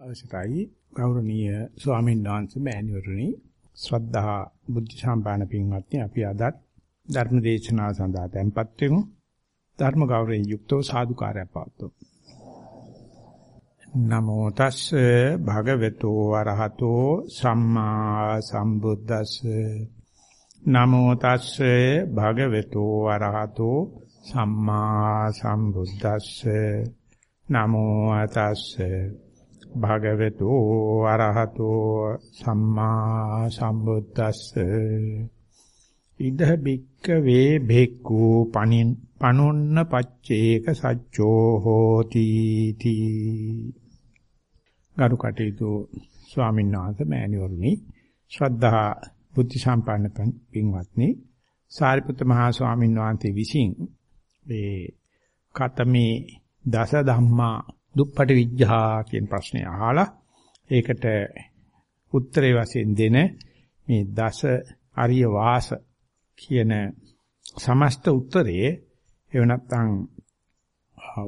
අවසරයි ගෞරවනීය ස්වාමීන් වහන්සේ මෑණිවරුනි ශ්‍රද්ධා බුද්ධ සම්පාදන පින්වත්නි අපි අදත් ධර්ම දේශනාව සඳහා tempත් වෙමු. ධර්ම ගෞරවයෙන් යුක්තව සාදුකාරය පවතුමු නමෝ තස්සේ භගවතු වරහතෝ සම්මා සම්බුද්දස්සේ. නමෝ තස්සේ භගවතු වරහතෝ සම්මා සම්බුද්දස්සේ. නමෝ තස්සේ භගවතු අරහතෝ සම්මා සම්බුද්දස්ස. ඉද බික්ක වේ භෙක්ඛු පනින් පනොන්න පච්චේක සච්චෝ හෝති තී. ගරු කටයුතු ස්වාමීන් වහන්සේ මෑණිවරුනි ශ්‍රද්ධා බුද්ධ සම්පන්න පින්වත්නි සාරිපුත්ත මහා ස්වාමීන් වහන්සේ විසින් මේ කතමේ දස ධම්මා දුප්පටි විඥා කියන ප්‍රශ්නේ අහලා ඒකට උත්තරේ වශයෙන් දෙන මේ දස අරිය වාස කියන සමස්ත උත්තරයේ එව නැත්නම්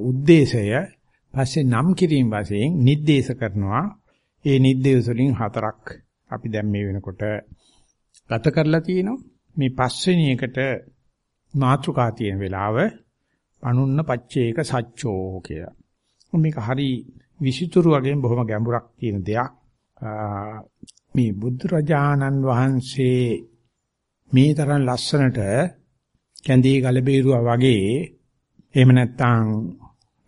ಉದ್ದೇಶය පස්සේ නම් කිරීම වශයෙන් නිर्देश කරනවා. ඒ නිर्देश වලින් හතරක් අපි දැන් මේ වෙනකොට ගත කරලා තියෙනවා. මේ පස්වෙනි එකට මාතෘකා තියෙන වෙලාව අනුන්න පච්චේක සච්චෝ කියලා. මේක හරි විසිතුරු වගේ බොහොම ගැඹුරක් තියෙන දෙයක්. මේ බුදු රජාණන් වහන්සේ මේ තරම් ලස්සනට කැඳේ ගලබේරුවා වගේ එහෙම නැත්නම්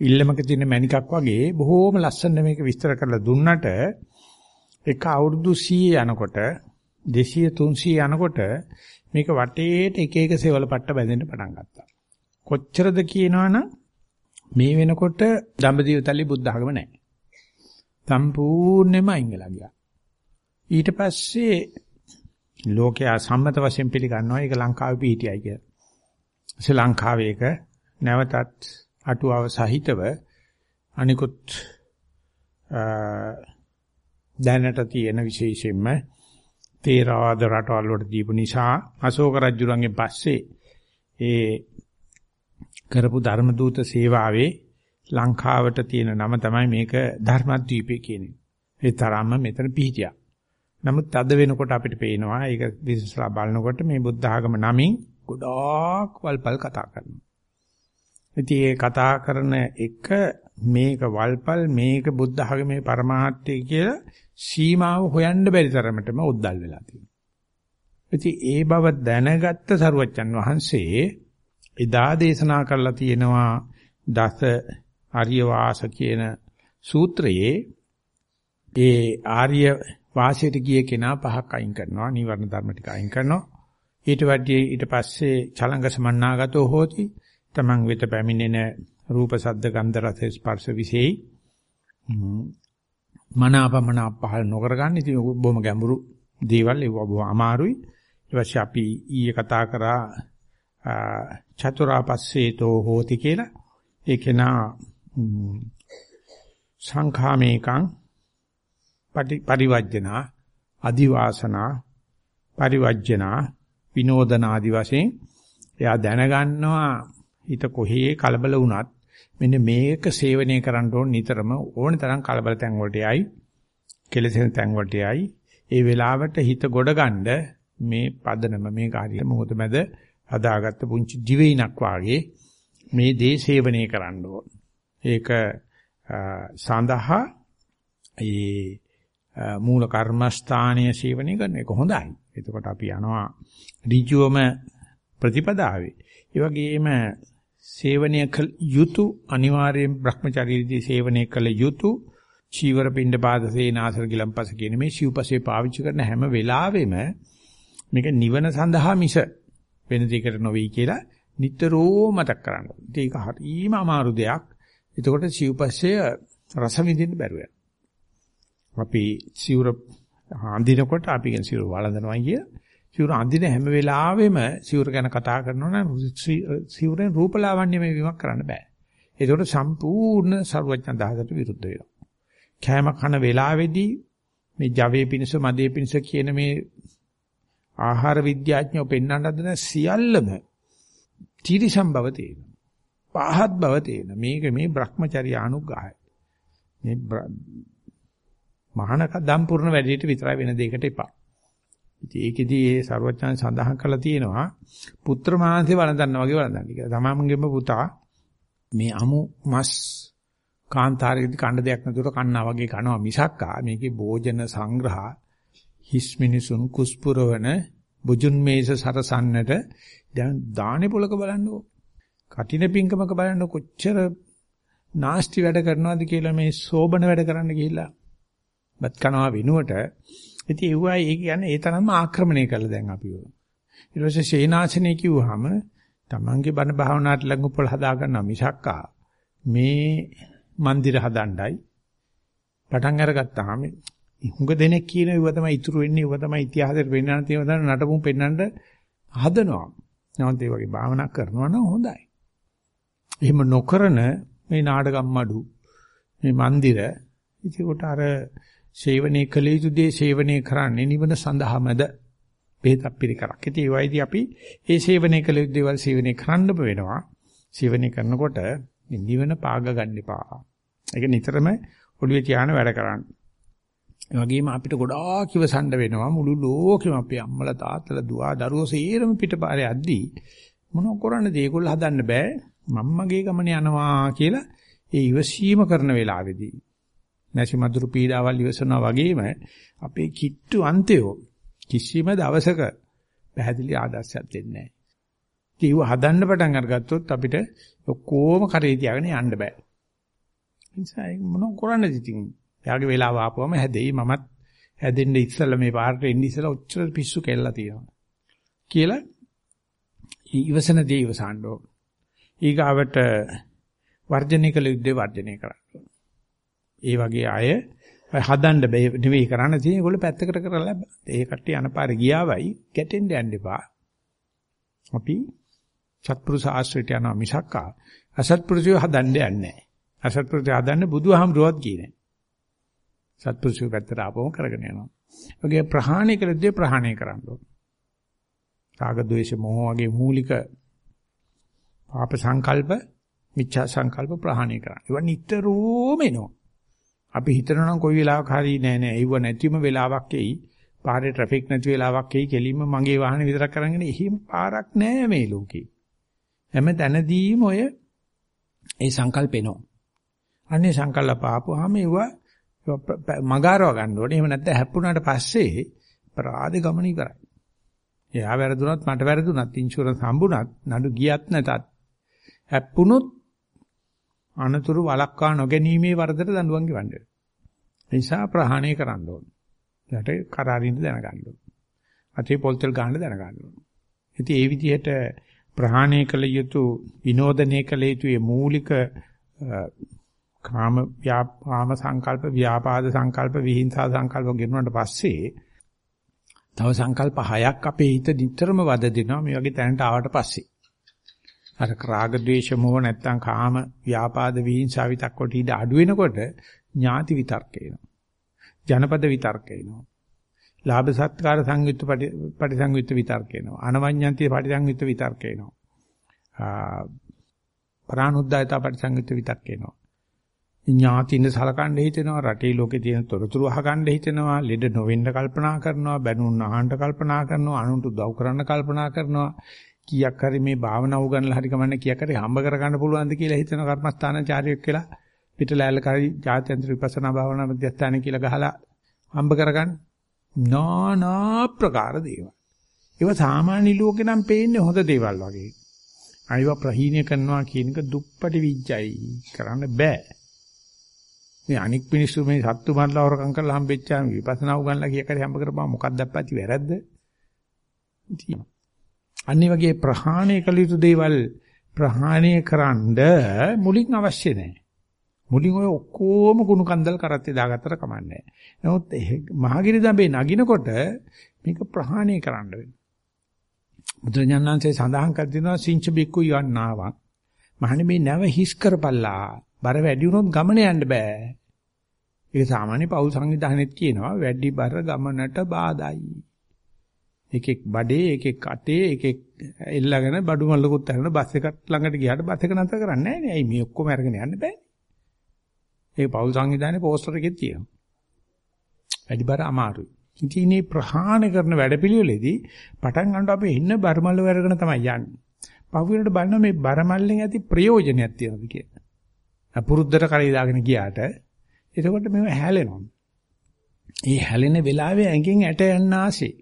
ඉල්ලමක තියෙන මණිකක් වගේ බොහොම ලස්සන මේක විස්තර කරලා දුන්නට එක අවුරුදු 100 යනකොට 200 300 යනකොට මේක වටේට එක එක සෙවල පට්ට බැඳෙන්න පටන් ගත්තා. කොච්චරද කියනවනම් මේ වෙනකොට දඹදිව තලි බුද්ධ ආගම නැහැ. සම්පූර්ණයෙන්ම අයින් වෙලා ගියා. ඊට පස්සේ ලෝකයා සම්මත වශයෙන් පිළිගන්නවා ඒක ලංකාවේ පිහිටියයි කියලා. ශ්‍රී ලංකාවේ ඒක නැවතත් අටුවාව සහිතව අනිකුත් දැනට තියෙන විශේෂයෙන්ම තේරවාද රටවල් වලට දීපු නිසා අශෝක රජුරන්ගෙන් පස්සේ ඒ කරපු ධර්ම දූත සේවාවේ ලංකාවට තියෙන නම තමයි මේක ධර්මද්වීපය කියන්නේ. ඒ තරම්ම මෙතන පිහිටියා. නමුත් අද වෙනකොට අපිට පේනවා ඒක විශ්සලා බලනකොට මේ බුද්ධ ආගම නමින් ගොඩාක් වල්පල් කතා කරනවා. ඉතින් ඒ කතා කරන එක මේක වල්පල් මේක බුද්ධ ආගමේ පරමාර්ථය කියලා සීමාව හොයන්න බැරි තරමටම උද්දල් වෙලා තියෙනවා. ඉතින් ඒ බව දැනගත්ත සරුවච්චන් වහන්සේ එදා දේශනා කරලා තියෙනවා දස ආර්ය වාස කියන සූත්‍රයේ ඒ ආර්ය වාසයට ගිය කෙනා පහක් අයින් කරනවා නිවර්ණ ධර්ම ටික අයින් කරනවා. ඊට වැඩි ඊට පස්සේ චලංග සමන්නාගතෝ හෝති. තමන් වෙත පැමිණෙන රූප සද්ද ගන්ධ රස ස්පර්ශ විශේෂයි. මනාපමන පහල නොකර ගන්න. ඉතින් බොහොම ගැඹුරු දේවල් ඒව බොහොම අමාරුයි. ඊට පස්සේ අපි ඊයේ කතා කරා චතුරාපස්සේතෝ හෝති කියලා. ඒකේනා සංඛාමේකං පරිවර්ජනා අදිවාසනා පරිවර්ජනා විනෝදන ආදි වශයෙන් එයා දැනගන්නවා හිත කොහේ කලබල වුණත් මෙන්න මේක සේවනය කරන්න ඕන නිතරම ඕන තරම් කලබල තැන් වලට යයි කෙලෙසෙන තැන් වලට යයි. ඒ වෙලාවට හිත ගොඩ ගන්න මේ පදනම මේ කාර්යය මොහොත මැද හදාගත්ත පුංචි දිවයිනක් වාගේ මේ දේ සේවනය කරන්න ඕන. ඒක සඳහා ඒ මූල කර්මස්ථානීය සේවනය කරන එක හොඳයි. එතකොට අපි යනවා ඍජුවම ප්‍රතිපදාවේ. ඒ වගේම සේවනය කළ යුතු අනිවාර්යෙන් Brahmacharyaදී සේවනය කළ යුතු චීවර පින්ඩ පාද සේනාසර ගිලම්පස කියන මේ සිව්පසේ පාවිච්චි කරන හැම වෙලාවෙම මේක නිවන සඳහා මිස වෙන දෙයකට නොවේයි කියලා නිතරම මතක් කරන්න. ඒක හරිම අමාරු දෙයක්. එතකොට සිව්පස්සේ රස විඳින්න බැරුව අපි සිවුර අඳිනකොට අපි කියන සිවුර වළඳනවා කිය. සිවුර අඳින හැම වෙලාවෙම සිවුර ගැන කතා කරනවා නම් සිවුරෙන් රූපලාවන්‍ය මේ විමක් කරන්න බෑ. ඒකට සම්පූර්ණ ਸਰවඥ දහසට විරුද්ධ වෙනවා. කෑම කන වෙලාවේදී මේ ජවයේ පිණිස මදේ පිණිස කියන මේ ආහාර විද්‍යාඥයෝ පෙන්වන්න හදන සියල්ලම තිරිසම් බව තේනවා. පහත් බව තේනවා. මේක මේ Brahmacharya අනුග්‍රහය. මේ මහානක දම්පූර්ණ වැඩේට විතරයි වෙන දෙයකට එපා. ඉතින් ඒකෙදි ඒ ਸਰවඥයන් සඳහන් කරලා තියෙනවා පුත්‍ර මාංශේ වළඳන්න වගේ වළඳන්න කියලා. තමන්ගේම පුතා මේ අමු මස් කාන්තාරයේදී කණ්ඩ දෙයක් නැතුව කන්නා වගේ කනවා මිසක්කා මේකේ භෝජන සංග්‍රහ හිස් මිනිසුන් කුස්පුරවන බුජුන් මේස සරසන්නට දැන් දානේ පොලක බලන්නකෝ. කටින පිංකමක බලන්න කොච්චර නාස්ති වැඩ කරනවද කියලා මේ සෝබන වැඩ කරන්න ගිහිල්ලා. බත් කනවා වෙනුවට ඉතින් ඒවයි ඒ කියන්නේ ඒ තරම්ම ආක්‍රමණය කළා දැන් අපිව. ඊට පස්සේ සේනාසනේ කිව්වහම Tamange බණ භාවනාවට ලඟ උපල හදා ගන්නවා මිසක්කා මේ મંદિર හදණ්ඩයි පටන් අරගත්තාම හුඟ දෙනෙක් කියන ඒවා තමයි ඉතුරු වෙන්නේ ඒවා තමයි ඉතිහාසයට පෙන්වන්න තියෙන දන්න නටපුම් පෙන්වන්න හදනවා. නමුත් ඒ වගේ භාවනා කරනවා නම් හොඳයි. එහෙම නොකරන මේ නාඩගම් මඩු මේ મંદિર ඉතිකොට අර සේවනයේ කළ යුතු දේ සේවනයේ කරන්නේ නිවන සඳහාමද බෙහෙතක් පිළිකරක්. ඉතින් ඒ වයිදී අපි ඒ සේවනයේ කළ යුතු දේවල් සේවනයේ කරන්න වෙනවා. සේවනයේ කරනකොට නිවන පාග ගන්න එපා. ඒක නිතරම ඔළුවේ තියාන වැඩ කරන්න. ඒ වගේම අපිට ගොඩාක් ඉවසන්න වෙනවා මුළු ලෝකෙම අපේ අම්මලා තාත්තලා දුව දරුවෝ සේරම පිටපාරේ යද්දී මොනව කරන්නද ඒගොල්ලෝ හදන්න බෑ මම්මගේ ගමන යනවා කියලා ඒ ඉවසීම කරන වෙලාවේදී නැසි මధుරු පීඩාවල් ඉවසනවා වගේම අපේ කිට්ටු අන්තයෝ කිසිම දවසක පැහැදිලි ආදර්ශයක් දෙන්නේ නැහැ. ඒව හදන්න පටන් අරගත්තොත් අපිට ඔක්කොම කරේ තියාගෙන යන්න බෑ. නිසා මොනව කරන්නද ඉතින්? එයාගේ වෙලාව ආපුවම හැදෙයි මමත් හැදෙන්න ඉස්සෙල්ලා මේ පාරට එන්න ඉස්සෙල්ලා ඔච්චර පිස්සු කෙල්ලලා තියෙනවා. කියලා ඉවසන දේ ඉවසන්න ඕන. ඊගාවට වර්ජනය කළ යුත්තේ වර්ජනය කරන්න. ඒ වගේ අය හදන්න නෙවෙයි කරන්න තියෙන්නේ ඒගොල්ලෝ පැත්තකට කරලා ඒ කට්ටිය අනපාරේ ගියාවයි ගැටෙන්න යන්න එපා. අපි සත්පුරුෂ ආශ්‍රිතය යනවා මිසක්කා අසත්පුරුෂය හදන්න යන්නේ නැහැ. අසත්පුරුෂය හදන්න බුදුහාමුදුරුවත් කියන්නේ. සත්පුරුෂය පැත්තට ආපුවම කරගෙන යනවා. ඔගේ ප්‍රහාණය කළදී ප්‍රහාණය කරන්න ඕන. රාග ద్వේෂ මොහ වගේ මූලික පාප සංකල්ප මිච්ඡා සංකල්ප ප්‍රහාණය කරන්න. ඒවා නිතරම එනවා. අපි හිතනවා නම් කොයි වෙලාවක හරි නෑ නෑ ඒව නැතිම වෙලාවක් එයි. පාරේ ට්‍රැෆික් නැති වෙලාවක් එයි. කෙලින්ම මගේ වාහනේ විතරක් කරගෙන එහෙම පාරක් නෑ මේ ලෝකේ. හැම තැනදීම ඔය ඒ සංකල්පේනෝ. අනේ සංකල්ප ආපුවාම ඒවා මගාරව ගන්න ඕනේ. එහෙම නැත්නම් හැප්පුණාට පස්සේ අපරාධ ගමන ඉවරයි. එයා වැරදුනත් මට වැරදුනත් ඉන්ෂුරන්ස් හම්බුණත් නඩු ගියත් නැතත් හැප්පුණොත් අනතුරු වළක්වා නොගැනීමේ වරදට දඬුවම් ගෙවන්න වෙනවා. ඒ නිසා ප්‍රහාණය කරන්න ඕන. ඊට කරාරින්න දැනගන්න ඕන. අතේ පොල්තල් ගන්න දැනගන්න ඕන. ඉතින් ඒ විදිහට ප්‍රහාණය කළ යුතු විනෝදනය කළ යුතු මේ මූලික කාම ව්‍යාපාම සංකල්ප ව්‍යාපාද සංකල්ප විහිංසා සංකල්ප ගෙනුනට පස්සේ තව සංකල්ප හයක් අපේ හිත නිතරම වද දෙනවා මේ වගේ තැනට ආවට පස්සේ අර රාග ద్వේෂ මොහ නැත්තම් කාම ව්‍යාපාද විහිංසා විතක් කොට ඉඳ අඩු වෙනකොට ඥාති විතර්ක එනවා. ජනපද විතර්ක එනවා. ලාභ සත්කාර සංයුක්ත පරිසංයුක්ත විතර්ක එනවා. අනවඤ්ඤන්ති පරිසංයුක්ත විතර්ක එනවා. පරානුද්යතා පරිසංයුක්ත විතර්ක එනවා. ඥාතින සලකන්න හිතෙනවා රටේ ලෝකේ තියෙන තොරතුරු අහගන්න හිතෙනවා ලෙඩ නොවෙන්න කල්පනා කරනවා බැනුන් අහන්න කල්පනා කරනවා අනුන්ට උදව් කරන්න කල්පනා කරනවා කීයක් හරි මේ භාවනා උගන්ලා හරි කමන්නේ කීයක් හරි හම්බ කරගන්න පුළුවන්ද කියලා හිතන කර්මස්ථානචාරියෙක් කියලා පිටලෑල්ල කරි ජාත්‍යන්තර විපස්සනා භාවනා මධ්‍යස්ථාන කියලා ගහලා හම්බ කරගන්න නානා ප්‍රකාර දේවල්. ඒවා සාමාන්‍ය ලෝකේ නම් පේන්නේ හොඳ දේවල් වගේ. අයව ප්‍රහීණය කරනවා කියන එක දුප්පටි විඥයි කරන්න බෑ. මේ අනික් මිනිස්සු මේ සත්තු මරලා හොරකම් කරලා හම්බෙච්චාම විපස්සනා උගන්ලා කීයක් හරි හම්බ කරපුවා මොකක්ද අප්පච්චි වැරද්ද? ඉතින් අනිත් වගේ ප්‍රහාණය කළ යුතු දේවල් ප්‍රහාණය කරන්න මුලින් අවශ්‍ය නැහැ. මුලින් ඔය ඔක්කොම කුණු කන්දල් කරත්තේ දාගත්තට කමන්නේ නැහැ. නමුත් මහගිරි දඹේ නගිනකොට මේක ප්‍රහාණය කරන්න වෙනවා. බුදුරජාණන්සේ සඳහන් කර දෙනවා සිංච බික්කු යන්නාවක්. මහණෙනි මේ නැව හිස් කරපල්ලා. බර වැඩි වුණොත් ගමන යන්න බෑ. ඒක සාමාන්‍ය පෞල් සංවිධානයේත් කියනවා වැඩි බර ගමනට බාධායි. එකෙක් බඩේ එකෙක් අතේ එකෙක් එල්ලගෙන බඩු මල්ලකුත් අරගෙන බස් එකක් ළඟට ගියාට බස් එක නතර කරන්නේ නැහැ නේ. ඇයි මේ ඔක්කොම අරගෙන යන්න බෑ. ඒක පෞල් සංවිධානයේ පෝස්ටර් එකේ තියෙනවා. වැඩි බර අමාරුයි. ඉතින් මේ ප්‍රහාණය කරන වැඩපිළිවෙලේදී පටන් ගන්නකොට අපි ඉන්න බරමල්ල වර්ගන තමයි යන්නේ. පහුවෙනට බලනවා මේ බරමල්ලෙන් ඇති ප්‍රයෝජනයක් තියෙනවද කියලා. අපුරුද්දට කරේ දාගෙන ගියාට එතකොට මේව හැලෙනවා. ඒ හැලෙන වෙලාවේ ඇඟෙන් ඇට යන්න ආසේ.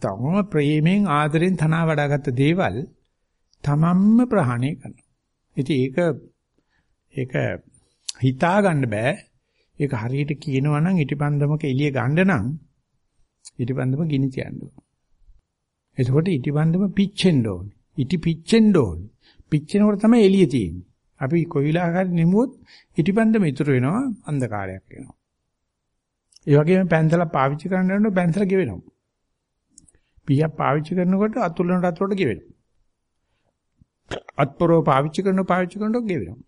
තවම ප්‍රේමෙන් ආදරෙන් තනවා වඩාගත්ත දේවල් තමන්ම ප්‍රහාණය කරනවා. ඉතින් ඒක ඒක හිතා ගන්න බෑ. ඒක හරියට කියනවා නම් ඉටිපන්දමක එළිය ගන්න නම් ඉටිපන්දම ගිනි තියන්න ඕන. එතකොට ඉටිපන්දම පිච්චෙන්න ඕනේ. ඉටි පිච්චෙන්න ඕනේ. පිච්චෙනකොට තමයි එළිය තියෙන්නේ. අපි කොයිලාකාරී නිමුවොත් ඉටිපන්දම ඉතුරු වෙනවා අන්ධකාරයක් වෙනවා. ඒ වගේම පැන්සල පාවිච්චි කරන්න යනකොට පැන්සල ගෙවෙනවා. පීයක් පාවිච්චි කරනකොට අතුලන රත්වලට ගෙවෙනවා. අත්පරව පාවිච්චි කරන පාවිච්චි කරනකොට ගෙවෙනවා.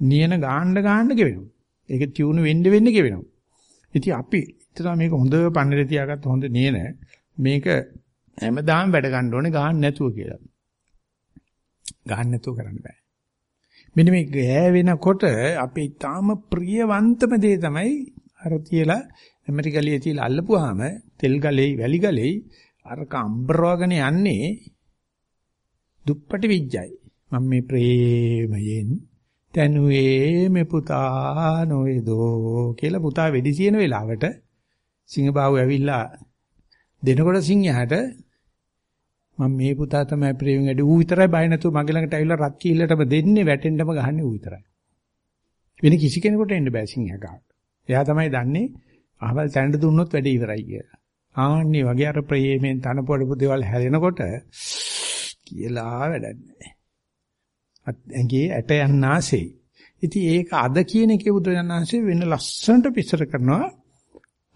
නියන ගාන්න ගාන්න ගෙවෙනවා. ඒක ටියුන් වෙන්න වෙන්න ගෙවෙනවා. ඉතින් අපි හිතනවා මේක හොඳ පන්නරේ තියාගත්ත හොඳ නියන මේක හැමදාම වැඩ ගන්න ඕනේ ගාන්න නැතුව කියලා. ගාන්න නැතුව කරන්න බෑ. මෙන්න මේ ගෑවෙනකොට අපි ඊටාම ප්‍රියවන්තම දේ තමයි අර තියලා ඇමරිකලියේ තියලා අල්ලපුවාම තෙල් ගලේ වැලි ගලේ අර කම්බරවගෙන යන්නේ දුප්පටි විඥයි. මම මේ ප්‍රේමයෙන් තනුවේ මේ පුතා නොවේදෝ කියලා පුතා වෙඩි තියෙන වෙලාවට සිංහබාහුව ඇවිල්ලා දෙනකොට සිංහයාට මම මේ පුතා තමයි ප්‍රේමයෙන් වැඩි ඌ විතරයි බය නැතුව මගේ ළඟට ඇවිල්ලා රත් කීල්ලටම දෙන්නේ වැටෙන්නම ගහන්නේ ඌ විතරයි. වෙන කිසි කෙනෙකුට එන්න බෑ සිංහයා ගාවට. එයා තමයි දන්නේ අහවල් තැනට දුන්නොත් වැඩේ ඉවරයි කියලා. ආන්නේ වගේ අර ප්‍රේමයෙන් තනපොඩපු දේවල් හැලෙනකොට කියලා වැඩක් නැහැ. ඇඟේ ඇට යන්නාසේ. ඉතින් ඒක අද කියන එකේ බුදුරජාණන්සේ වෙන ලස්සනට පිස්සර කරනවා.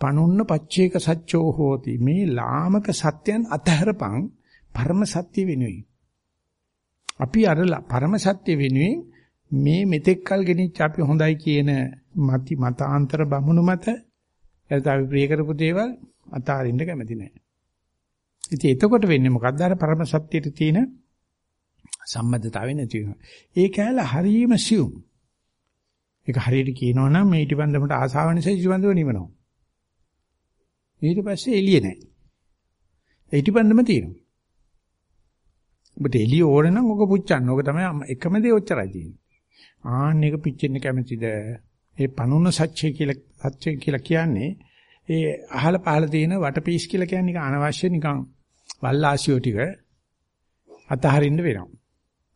පනුන්න පච්චේක සත්‍යෝ හෝති. මේ ලාමක සත්‍යයන් අතහැරපන් පරම සත්‍ය වෙනුයි. අපි අර පරම සත්‍ය වෙනුවෙන් මේ මෙතෙක් කල් ගෙනිච්ච අපි හොඳයි කියන මති මතාන්තර බමුණු මත එතන අපි ප්‍රිය කරපු දේවල් අතාරින්න කැමති නැහැ. ඉතින් එතකොට වෙන්නේ මොකද්ද අර පරම සත්‍යයට තියෙන සම්බන්ධතාවය නැති වෙනවා. ඒ කැල හරීම සියුම්. ඒක හරියට කියනවා නම් මේ ඊටිබන්දමට ආසාව නිසා ඊටිබන්දම නිවනවා. ඊට පස්සේ එළිය නැහැ. ඊටිබන්දම තියෙනවා. ඔබට එළිය ඕන නම් ඔක පුච්චන්න. ඔක තමයි එකම දේ ඔච්චරයි තියෙන්නේ. ආන්න එක පිච්චෙන්න කැමතිද? ඒ පනුන සත්‍ය කියලා සත්‍ය කියලා කියන්නේ ඒ අහල පහල තියෙන වටපීස් කියලා කියන්නේ නිකන් අනවශ්‍ය නිකන් වල්ලාසියෝ ටික අතහරින්න වෙනවා.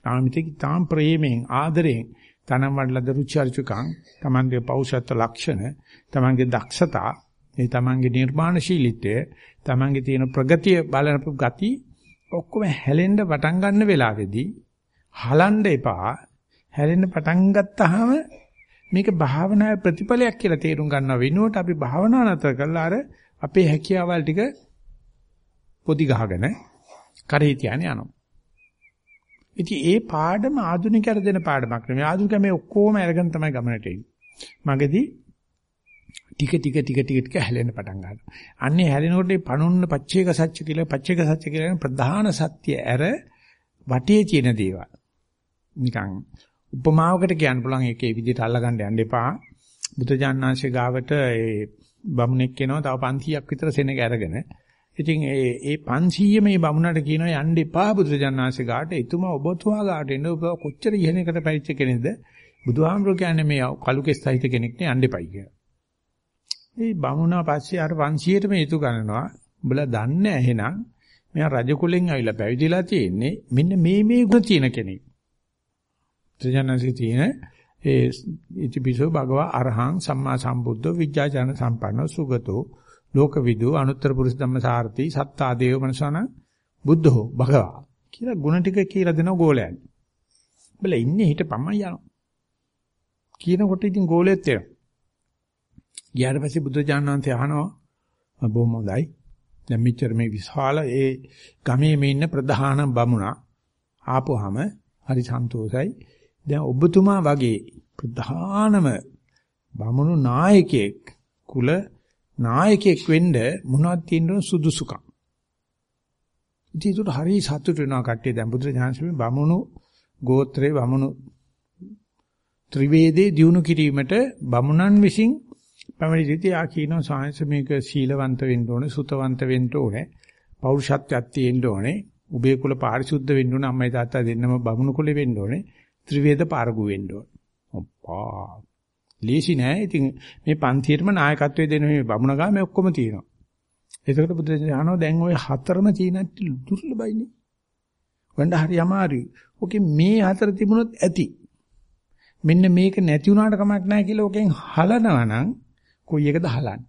තාමිතික තාම් ප්‍රේමයෙන් ආදරයෙන් තනම් වඩලද රුචි අරුචිකං තමන්ගේ පෞෂත්ව ලක්ෂණ තමන්ගේ දක්ෂතා ඒ තමන්ගේ නිර්මාණශීලීත්වය තමන්ගේ තියෙන ප්‍රගතිය බලන ගති ඔක්කොම හැලෙන්න පටන් ගන්න වෙලාවේදී හලන්න එපා හැලෙන්න පටන් ගත්තාම මේක භාවනාවේ ප්‍රතිඵලයක් කියලා තේරුම් ගන්නව වෙනුවට අපි භාවනාව නතර කරලා අර අපේ හැකියාවල් ටික පොදි ගහගෙන කරේ තියානේ යනවා. ඉතින් ඒ පාඩම ආධුනිකයර දෙන පාඩමක් නෙමෙයි. ආධුනිකයා මේ ඔක්කොම අරගෙන තමයි ගමනට එන්නේ. මගදී ටික ටික ටික ටික ටික හැලෙන්න පටන් ගන්නවා. අන්නේ හැලෙනකොට මේ පණුන්න පච්චේක සත්‍ය කියලා පච්චේක සත්‍ය කියලා ප්‍රධාන සත්‍ය ඇර වටේ තියෙන දේවල්. නිකන් උපමාවකට කියන්න පුළුවන් ඒකේ විදිහට අල්ලගන්න යන්න එපා. බුදුජානනාංශේ ගාවට ඒ බමුණෙක් එනවා තව 500ක් විතර සෙනග අරගෙන. ඉතින් ඒ ඒ 500 මේ බමුණට කියනවා යන්න එපා බුදුජානනාංශේ ගාට. එතුමා ඔබතුමා ගාට එන්න ඔබ කොච්චර ඉහෙනකට පැවිච්ච කෙනෙක්ද? බුදුහාමුදුරුවෝ කියන්නේ මේ කලු කෙස් සහිත කෙනෙක් නේ යන්න එපයි කියලා. මේ බමුණා පස්සේ අර 500ට මේ යුතු ගණනවා. උඹලා දන්නේ එහෙනම් මෙයා රජ කුලෙන් ආවිලා පැවිදිලා තියෙන්නේ මෙන්න මේ මේ ගුණ තියෙන කෙනෙක්. ත්‍රිජනසී තියෙන ඒ ඉතිපිසෝ භගවා අරහං සම්මා සම්බුද්ධ විජ්ජාචන සම්පන්නෝ සුගතෝ ලෝකවිදු අනුත්තර පුරුෂ ධම්මසාරති සත්තා දේව මනසන බුද්ධෝ භගවා කියලා ගුණ ටික කියලා දෙන ගෝලයන්. බල ඉන්නේ හිටපම්ම යනවා. කියනකොට ඉතින් ගෝලෙත් එනවා. ගියාට පස්සේ බුද්ධ ඥානන්තය අහනවා බොහොම හොඳයි. දැන් මෙච්චර මේ විශාල ඒ ගමේ මේ ඉන්න ප්‍රධාන බමුණා ආපුවාම හරි සන්තෝසයි. දැන් ඔබතුමා වගේ ප්‍රධානම බමුණු නායකයෙක් කුල නායකයෙක් වෙන්න මොනවද තියෙන සුදුසුකම් ඉතින් ඒක හරි සතුට වෙනවා කට්ටිය දැන් බුදුරජාණන්සේ බමුණු ගෝත්‍රේ බමුණු ත්‍රිවේදේ දිනු කිරීමට බමුණන් විසින් පැමිණිදී ආ කියනවා සාංශ මේක සීලවන්ත වෙන්න ඕනේ, සුතවන්ත වෙන්න ඕනේ, පෞරුෂත්වයක් තියෙන්න ඕනේ, උභය කුල පාරිශුද්ධ වෙන්න ඕනේ, අම්මයි තාත්තා දෙන්නම බමුණු කුලෙ වෙන්න ඕනේ, ත්‍රිවේද පාරගු වෙන්න ඕනේ. ඔප්පා. ලීසි නෑ. ඉතින් මේ පන්තියේම නායකත්වයේ දෙන මේ බමුණ ගා මේ ඔක්කොම තියෙනවා. ඒකට බුදුරජාණන් අහනවා දැන් ওই හතරම තියෙනත් දුර්ලභයිනේ. වණ්ඩ හරි අමාරුයි. ඔකේ මේ හතර තිබුණොත් ඇති. මෙන්න මේක නැති වුණාට කමක් නැහැ කියලා ඔකෙන් හලනවා නම් කොයි එකද හලන්නේ?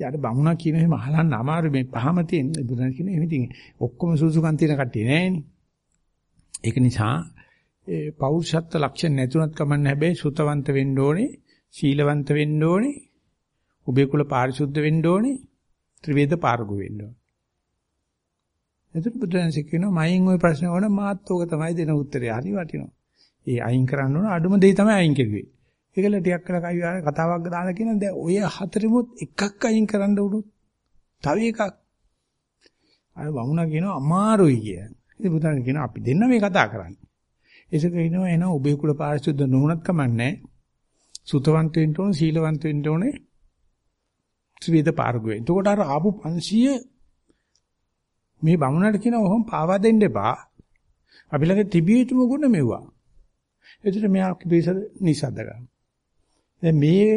යාට බමුණා කියන එහෙම හලන්න අමාරු මේ පහම තියෙන බුදුන් කියන එහෙම ඉතින් ඔක්කොම සුසුකම් තියෙන කට්ටිය නෑනේ. ඒක නිසා ඒ පෞරුෂත්ව ලක්ෂණ නැතුණත් කමන්නේ හැබැයි සුතවන්ත වෙන්න ඕනේ, සීලවන්ත වෙන්න ඕනේ, උභය කුල පාරිශුද්ධ වෙන්න ඕනේ, ත්‍රිවේද පාරගු වෙන්න ඕනේ. එතකොට බුදුන්සේ කියනවා මයින් ওই ප්‍රශ්න වුණ මාත් ඕක තමයි දෙන උත්තරේ. හරි වටිනවා. ඒ අයින් කරන්න ඕන අඩුම දෙය තමයි අයින් කෙරුවේ. ඒකල ටිකක් කළා කයි කතාවක් දාලා කියන දැන් ඔය හතරෙමුත් එකක් අයින් කරන්න උඩුත් තව එකක් අය වමුණා කියනවා අමාරුයි කිය. ඉතින් බුදුන් කියනවා අපි දෙන්න මේ කතා කරන්නේ. ඒසක කියනවා එන ඔබේ කුල පාරිශුද්ධ නොවුනත් කමන්නේ. සුතවන්ත වෙන්න ඕන සීලවන්ත වෙන්න ඕනේ. ත්‍රිවිධ පාරගුවේ. එතකොට අර ආපු 500 මේ බමුණට කියනවා ඔහොම පාවා දෙන්න එපා. අපි ළඟ තිබිය යුතුම ගුණ මෙවුවා. එතකොට මෙයා පිරිස නිසද්ද ගන්නවා. දැන් මේ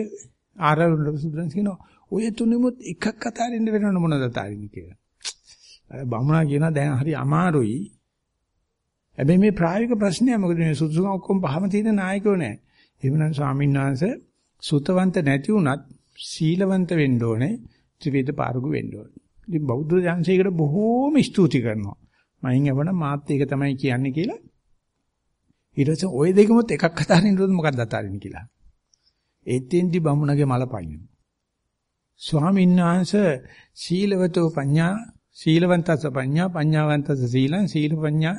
ආරවුල සුදුරන් කියනවා ඔය තුනෙමුත් එකක් අතාරින්න වෙනවන මොනවද අතාරින්නේ කියලා. බමුණා කියනවා දැන් හරි අමාරුයි. හැබැයි මේ ප්‍රායෝගික ප්‍රශ්නය මොකද මේ සුදුසුකම් ඔක්කොම පහම තියෙන නායකයෝ නැහැ. එහෙමනම් ස්වාමීන් වහන්සේ සුතවන්ත නැති වුණත් සීලවන්ත වෙන්න ඕනේ ත්‍රිවිධ පාරගු වෙන්න ඕනේ. ඉතින් බෞද්ධ ජාන්සේකට බොහෝම ස්තුති කරනවා. මයින් එවන මාත් ඒක තමයි කියන්නේ කියලා. ඊට පස්සේ ওই දෙකමත් එකක් අතාරින්නොත් මොකක්ද අතාරින්නේ කියලා. එතෙන්දි බමුණගේ මල පයින්. ස්වාමීන් වහන්සේ සීලවතෝ පඤ්ඤා සීලවන්තස පඤ්ඤා පඤ්ඤාවන්තස සීලං සීල පඤ්ඤා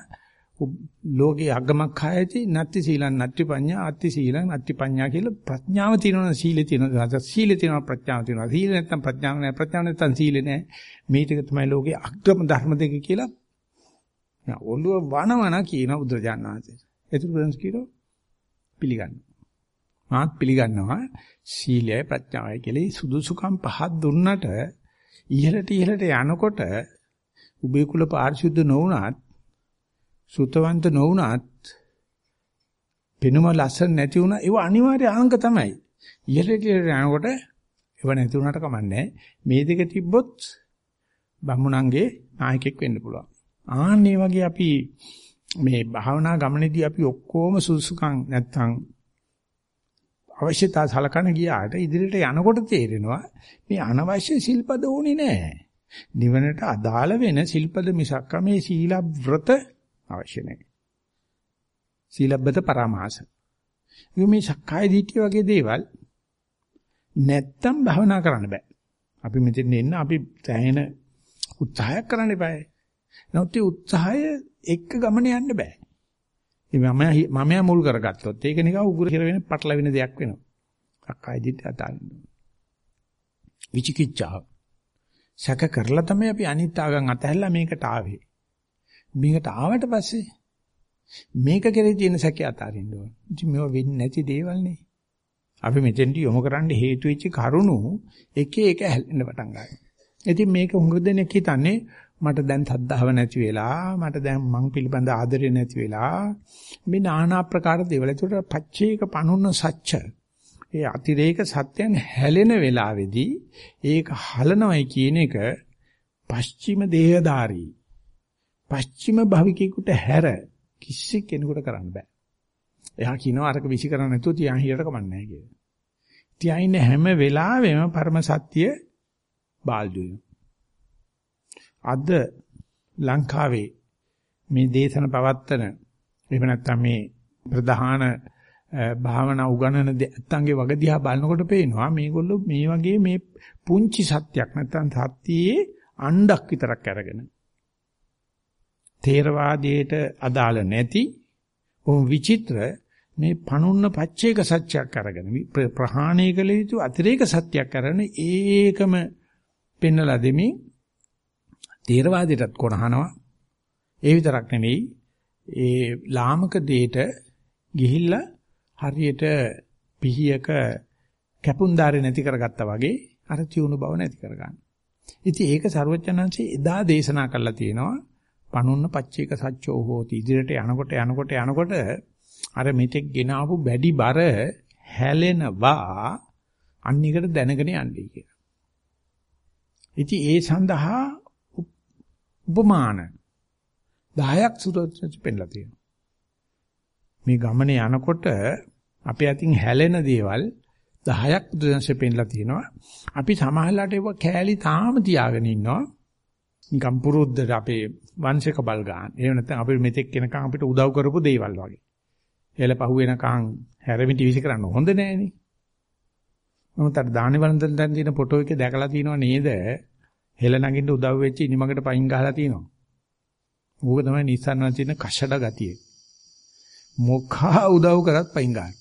ලෝකේ අගමක් ආයති නත්ති සීලං නත්ති පඤ්ඤා අත්ති සීලං නත්ති පඤ්ඤා කියලා ප්‍රඥාව තියෙනවා සීලේ තියෙනවා සීලේ තියෙනවා ප්‍රඥාව තියෙනවා. සීල නැත්තම් ප්‍රඥාව නැහැ ප්‍රඥාව නැත්තම් සීලේ නැහැ. මේ ටික තමයි ලෝකේ අග්‍රම ධර්ම දෙක කියලා. ඔළුව වනවන කියන බුදුරජාණන් වහන්සේ. එතුරු ප්‍රදන්ස් කියනවා පිළිගන්න. මාත් පිළිගන්නවා සීලයයි ප්‍රඥාවයි කියලා සුදුසුකම් පහක් දුන්නට ඉහළට ඉහළට යනකොට උබේ කුල පාරිශුද්ධ නොවුනත් සුතවන්ත නොවුනත් පෙනුම ලස්සන නැති වුණා ඒව අනිවාර්ය අංග තමයි. ඉහළට යනකොට ඒව නැති වුණාට කමන්නේ මේ දෙක තිබ්බොත් බමුණන්ගේ නායකයෙක් වෙන්න පුළුවන්. ආන්නේ වගේ අපි මේ භාවනා ගමනේදී අපි ඔක්කොම සුසුකම් නැත්තම් අවශ්‍යතා සලකන ගියාට ඉදිරියට යනකොට තේරෙනවා මේ අනවශ්‍ය සිල්පද ඕනේ නැහැ. නිවනට අදාළ වෙන සිල්පද මිසක් මේ සීල ව්‍රත අවශ්‍ය නැහැ. සීලබ්බත පරාමාස. මේ සක්කාය දිට්ඨිය වගේ දේවල් නැත්තම් භවනා කරන්න බෑ. අපි මෙතෙන් එන්න අපි තැහෙන උත්සාහයක් කරන්න eBay. නමුත් ඒ උත්සාහය එක්ක ගමන යන්න බෑ. ඉතින් මම මම මුල් කරගත්තොත් ඒක නිකන් උගුර හිර වෙන පටලවින දෙයක් වෙනවා. සක්කාය දිට්ඨිය අතාරින්න. විචිකිච්ඡාව. සැක කරලා තමයි අපි අනිත් ආගම් අතහැරලා මේකට ආවේ. මේකට ආවට පස්සේ මේක කෙරේ තියෙන සැකය අතාරින්න ඕන. ඉතින් මේවා වෙන්නේ නැති දේවල් නේ. අපි මෙතෙන්ට යොමු කරන්න හේතු වෙච්ච කරුණු එක එක හැලෙන්න පටන් ගන්නවා. ඉතින් මේක හුඟ දෙනෙක් හිතන්නේ මට දැන් සද්ධාව නැති වෙලා මට දැන් මං පිළිබඳ ආදරය නැති වෙලා මේ নানা ආකාර දේවල්. ඒකට පච්චේක පනුන්න සච්ච. ඒ අතිරේක සත්‍යයන් හැලෙන වෙලාවේදී ඒක හලනවයි කියන එක පශ්චිම දේහධාරී පශ්චිම භවිකේකට හැර කිසි කෙනෙකුට කරන්න බෑ. එයා කියනවා අරක විසි කරන්න නැතුව තියන් හිරට කමන්නේ නැහැ කියලා. තියා ඉන්න හැම වෙලාවෙම පරම සත්‍ය බාල්දු අද ලංකාවේ මේ දේශන පවත්තන එහෙම නැත්නම් මේ ප්‍රධාන භාවනා උගන්වන නැත්තන්ගේ වග දිහා බලනකොට පේනවා මේගොල්ලෝ මේ වගේ මේ පුංචි සත්‍යක් නැත්නම් සත්‍යයේ අණ්ඩක් විතරක් අරගෙන තේරවාදයට අදාළ නැති බොහොම විචිත්‍ර මේ පණුන්න පච්චේක සත්‍යයක් අරගෙන ප්‍රහාණය කළ යුතු අතිරේක සත්‍යයක් අරගෙන ඒකම පෙන්වලා දෙමින් තේරවාදයටත් කොනහනවා ඒ විතරක් නෙමෙයි ඒ ලාමක දෙයට ගිහිල්ලා හරියට පිහියක කැපුම්දාරේ නැති කරගත්තා වගේ අර තියුණු බව නැති කරගන්න. ඉතින් ඒක ਸਰවඥාන්සේ එදා දේශනා කළා තියෙනවා. පනුන්න පච්චේක සච්චෝ හෝති. ඉදිරියට යනකොට යනකොට යනකොට අර මෙතෙක් ගෙන ආපු බැඩි බර හැලෙනවා අන්න එකට දැනගෙන යන්නේ කියලා. ඉතින් ඒ සඳහා උපමාන 10ක් සුරත් පෙන්නලා තියෙනවා. මේ ගමනේ යනකොට අපේ අතින් හැලෙන දේවල් 10ක් බුදුන්සේ පෙන්නලා තියෙනවා. අපි සමහරලාට ඒව කෑලි තාම තියාගෙන ඉන්නවා. නිකම් පුරුද්දට අපේ වංශක බල් ගන්න. එහෙම නැත්නම් අපිට මෙතෙක් කෙනකම් අපිට උදව් කරපු දේවල් වගේ. එල පහුවෙනකන් හැරමිටි විසි කරන්න හොඳ නෑනේ. මම තර දානි වන්දන දැන් තියෙන ෆොටෝ එකේ දැකලා තියෙනව නේද? හෙල නගින්න උදව් වෙච්ච ඉනිමකට පයින් ගහලා තියෙනවා. ඌක තමයි Nissan වල තියෙන කෂඩ ගතිය. මොකා උදව් කරත් පයින් ගන්න.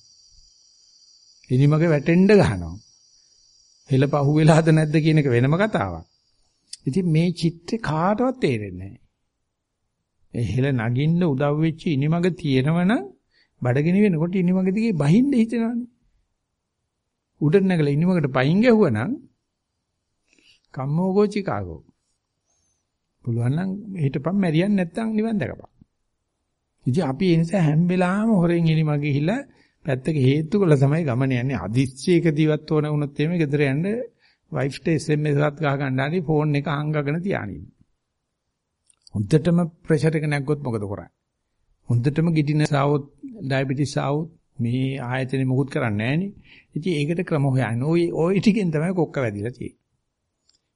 ඉනිමගේ වැටෙන්න ගහනවා. හෙල පහුවෙලාද නැද්ද කියන එක වෙනම කතාවක්. ඉතින් මේ චිත්‍රේ කාටවත් තේරෙන්නේ නැහැ. ඒ හෙල නගින්න උදව් වෙච්ච ඉනිමග තියෙනවනම් බඩගිනි වෙනකොට ඉනිමග දිගේ බහින්න හිතෙනවානේ. උඩට නැගලා ඉනිමකට පයින් ගැහුවනම් කම්මෝගෝ චිකාගෝ. පුළුවන් නම් හිටපන් මැරියන් නැත්තම් නිවන් දැකපන්. ඉතින් අපි ඒ නිසා හැම වෙලාවෙම හොරෙන් ඉනිමග ගිහිල්ලා පැත්තක හේතු කළ තමයි ගමන යන්නේ. අදිස්සියක දිවත් ඕන වුණොත් එimhe ගෙදර යන්න වයිෆ්ට SMS එකක් ගහ ගන්න හරි ෆෝන් එක අංගගෙන තියානින්න. හොඳටම ප්‍රෙෂර් එක නැග්ගොත් මොකද කරන්නේ? හොඳටම ගිඩිනස් ආවොත් ඩයබටිස් ආවොත් මේ ආයතනෙ මුකුත් කරන්නේ නැහනේ. ඉතින් ඒකට ක්‍රම හොයන්න. ওই ওই ටිකෙන් තමයි කොක්ක වැදිලා තියෙන්නේ.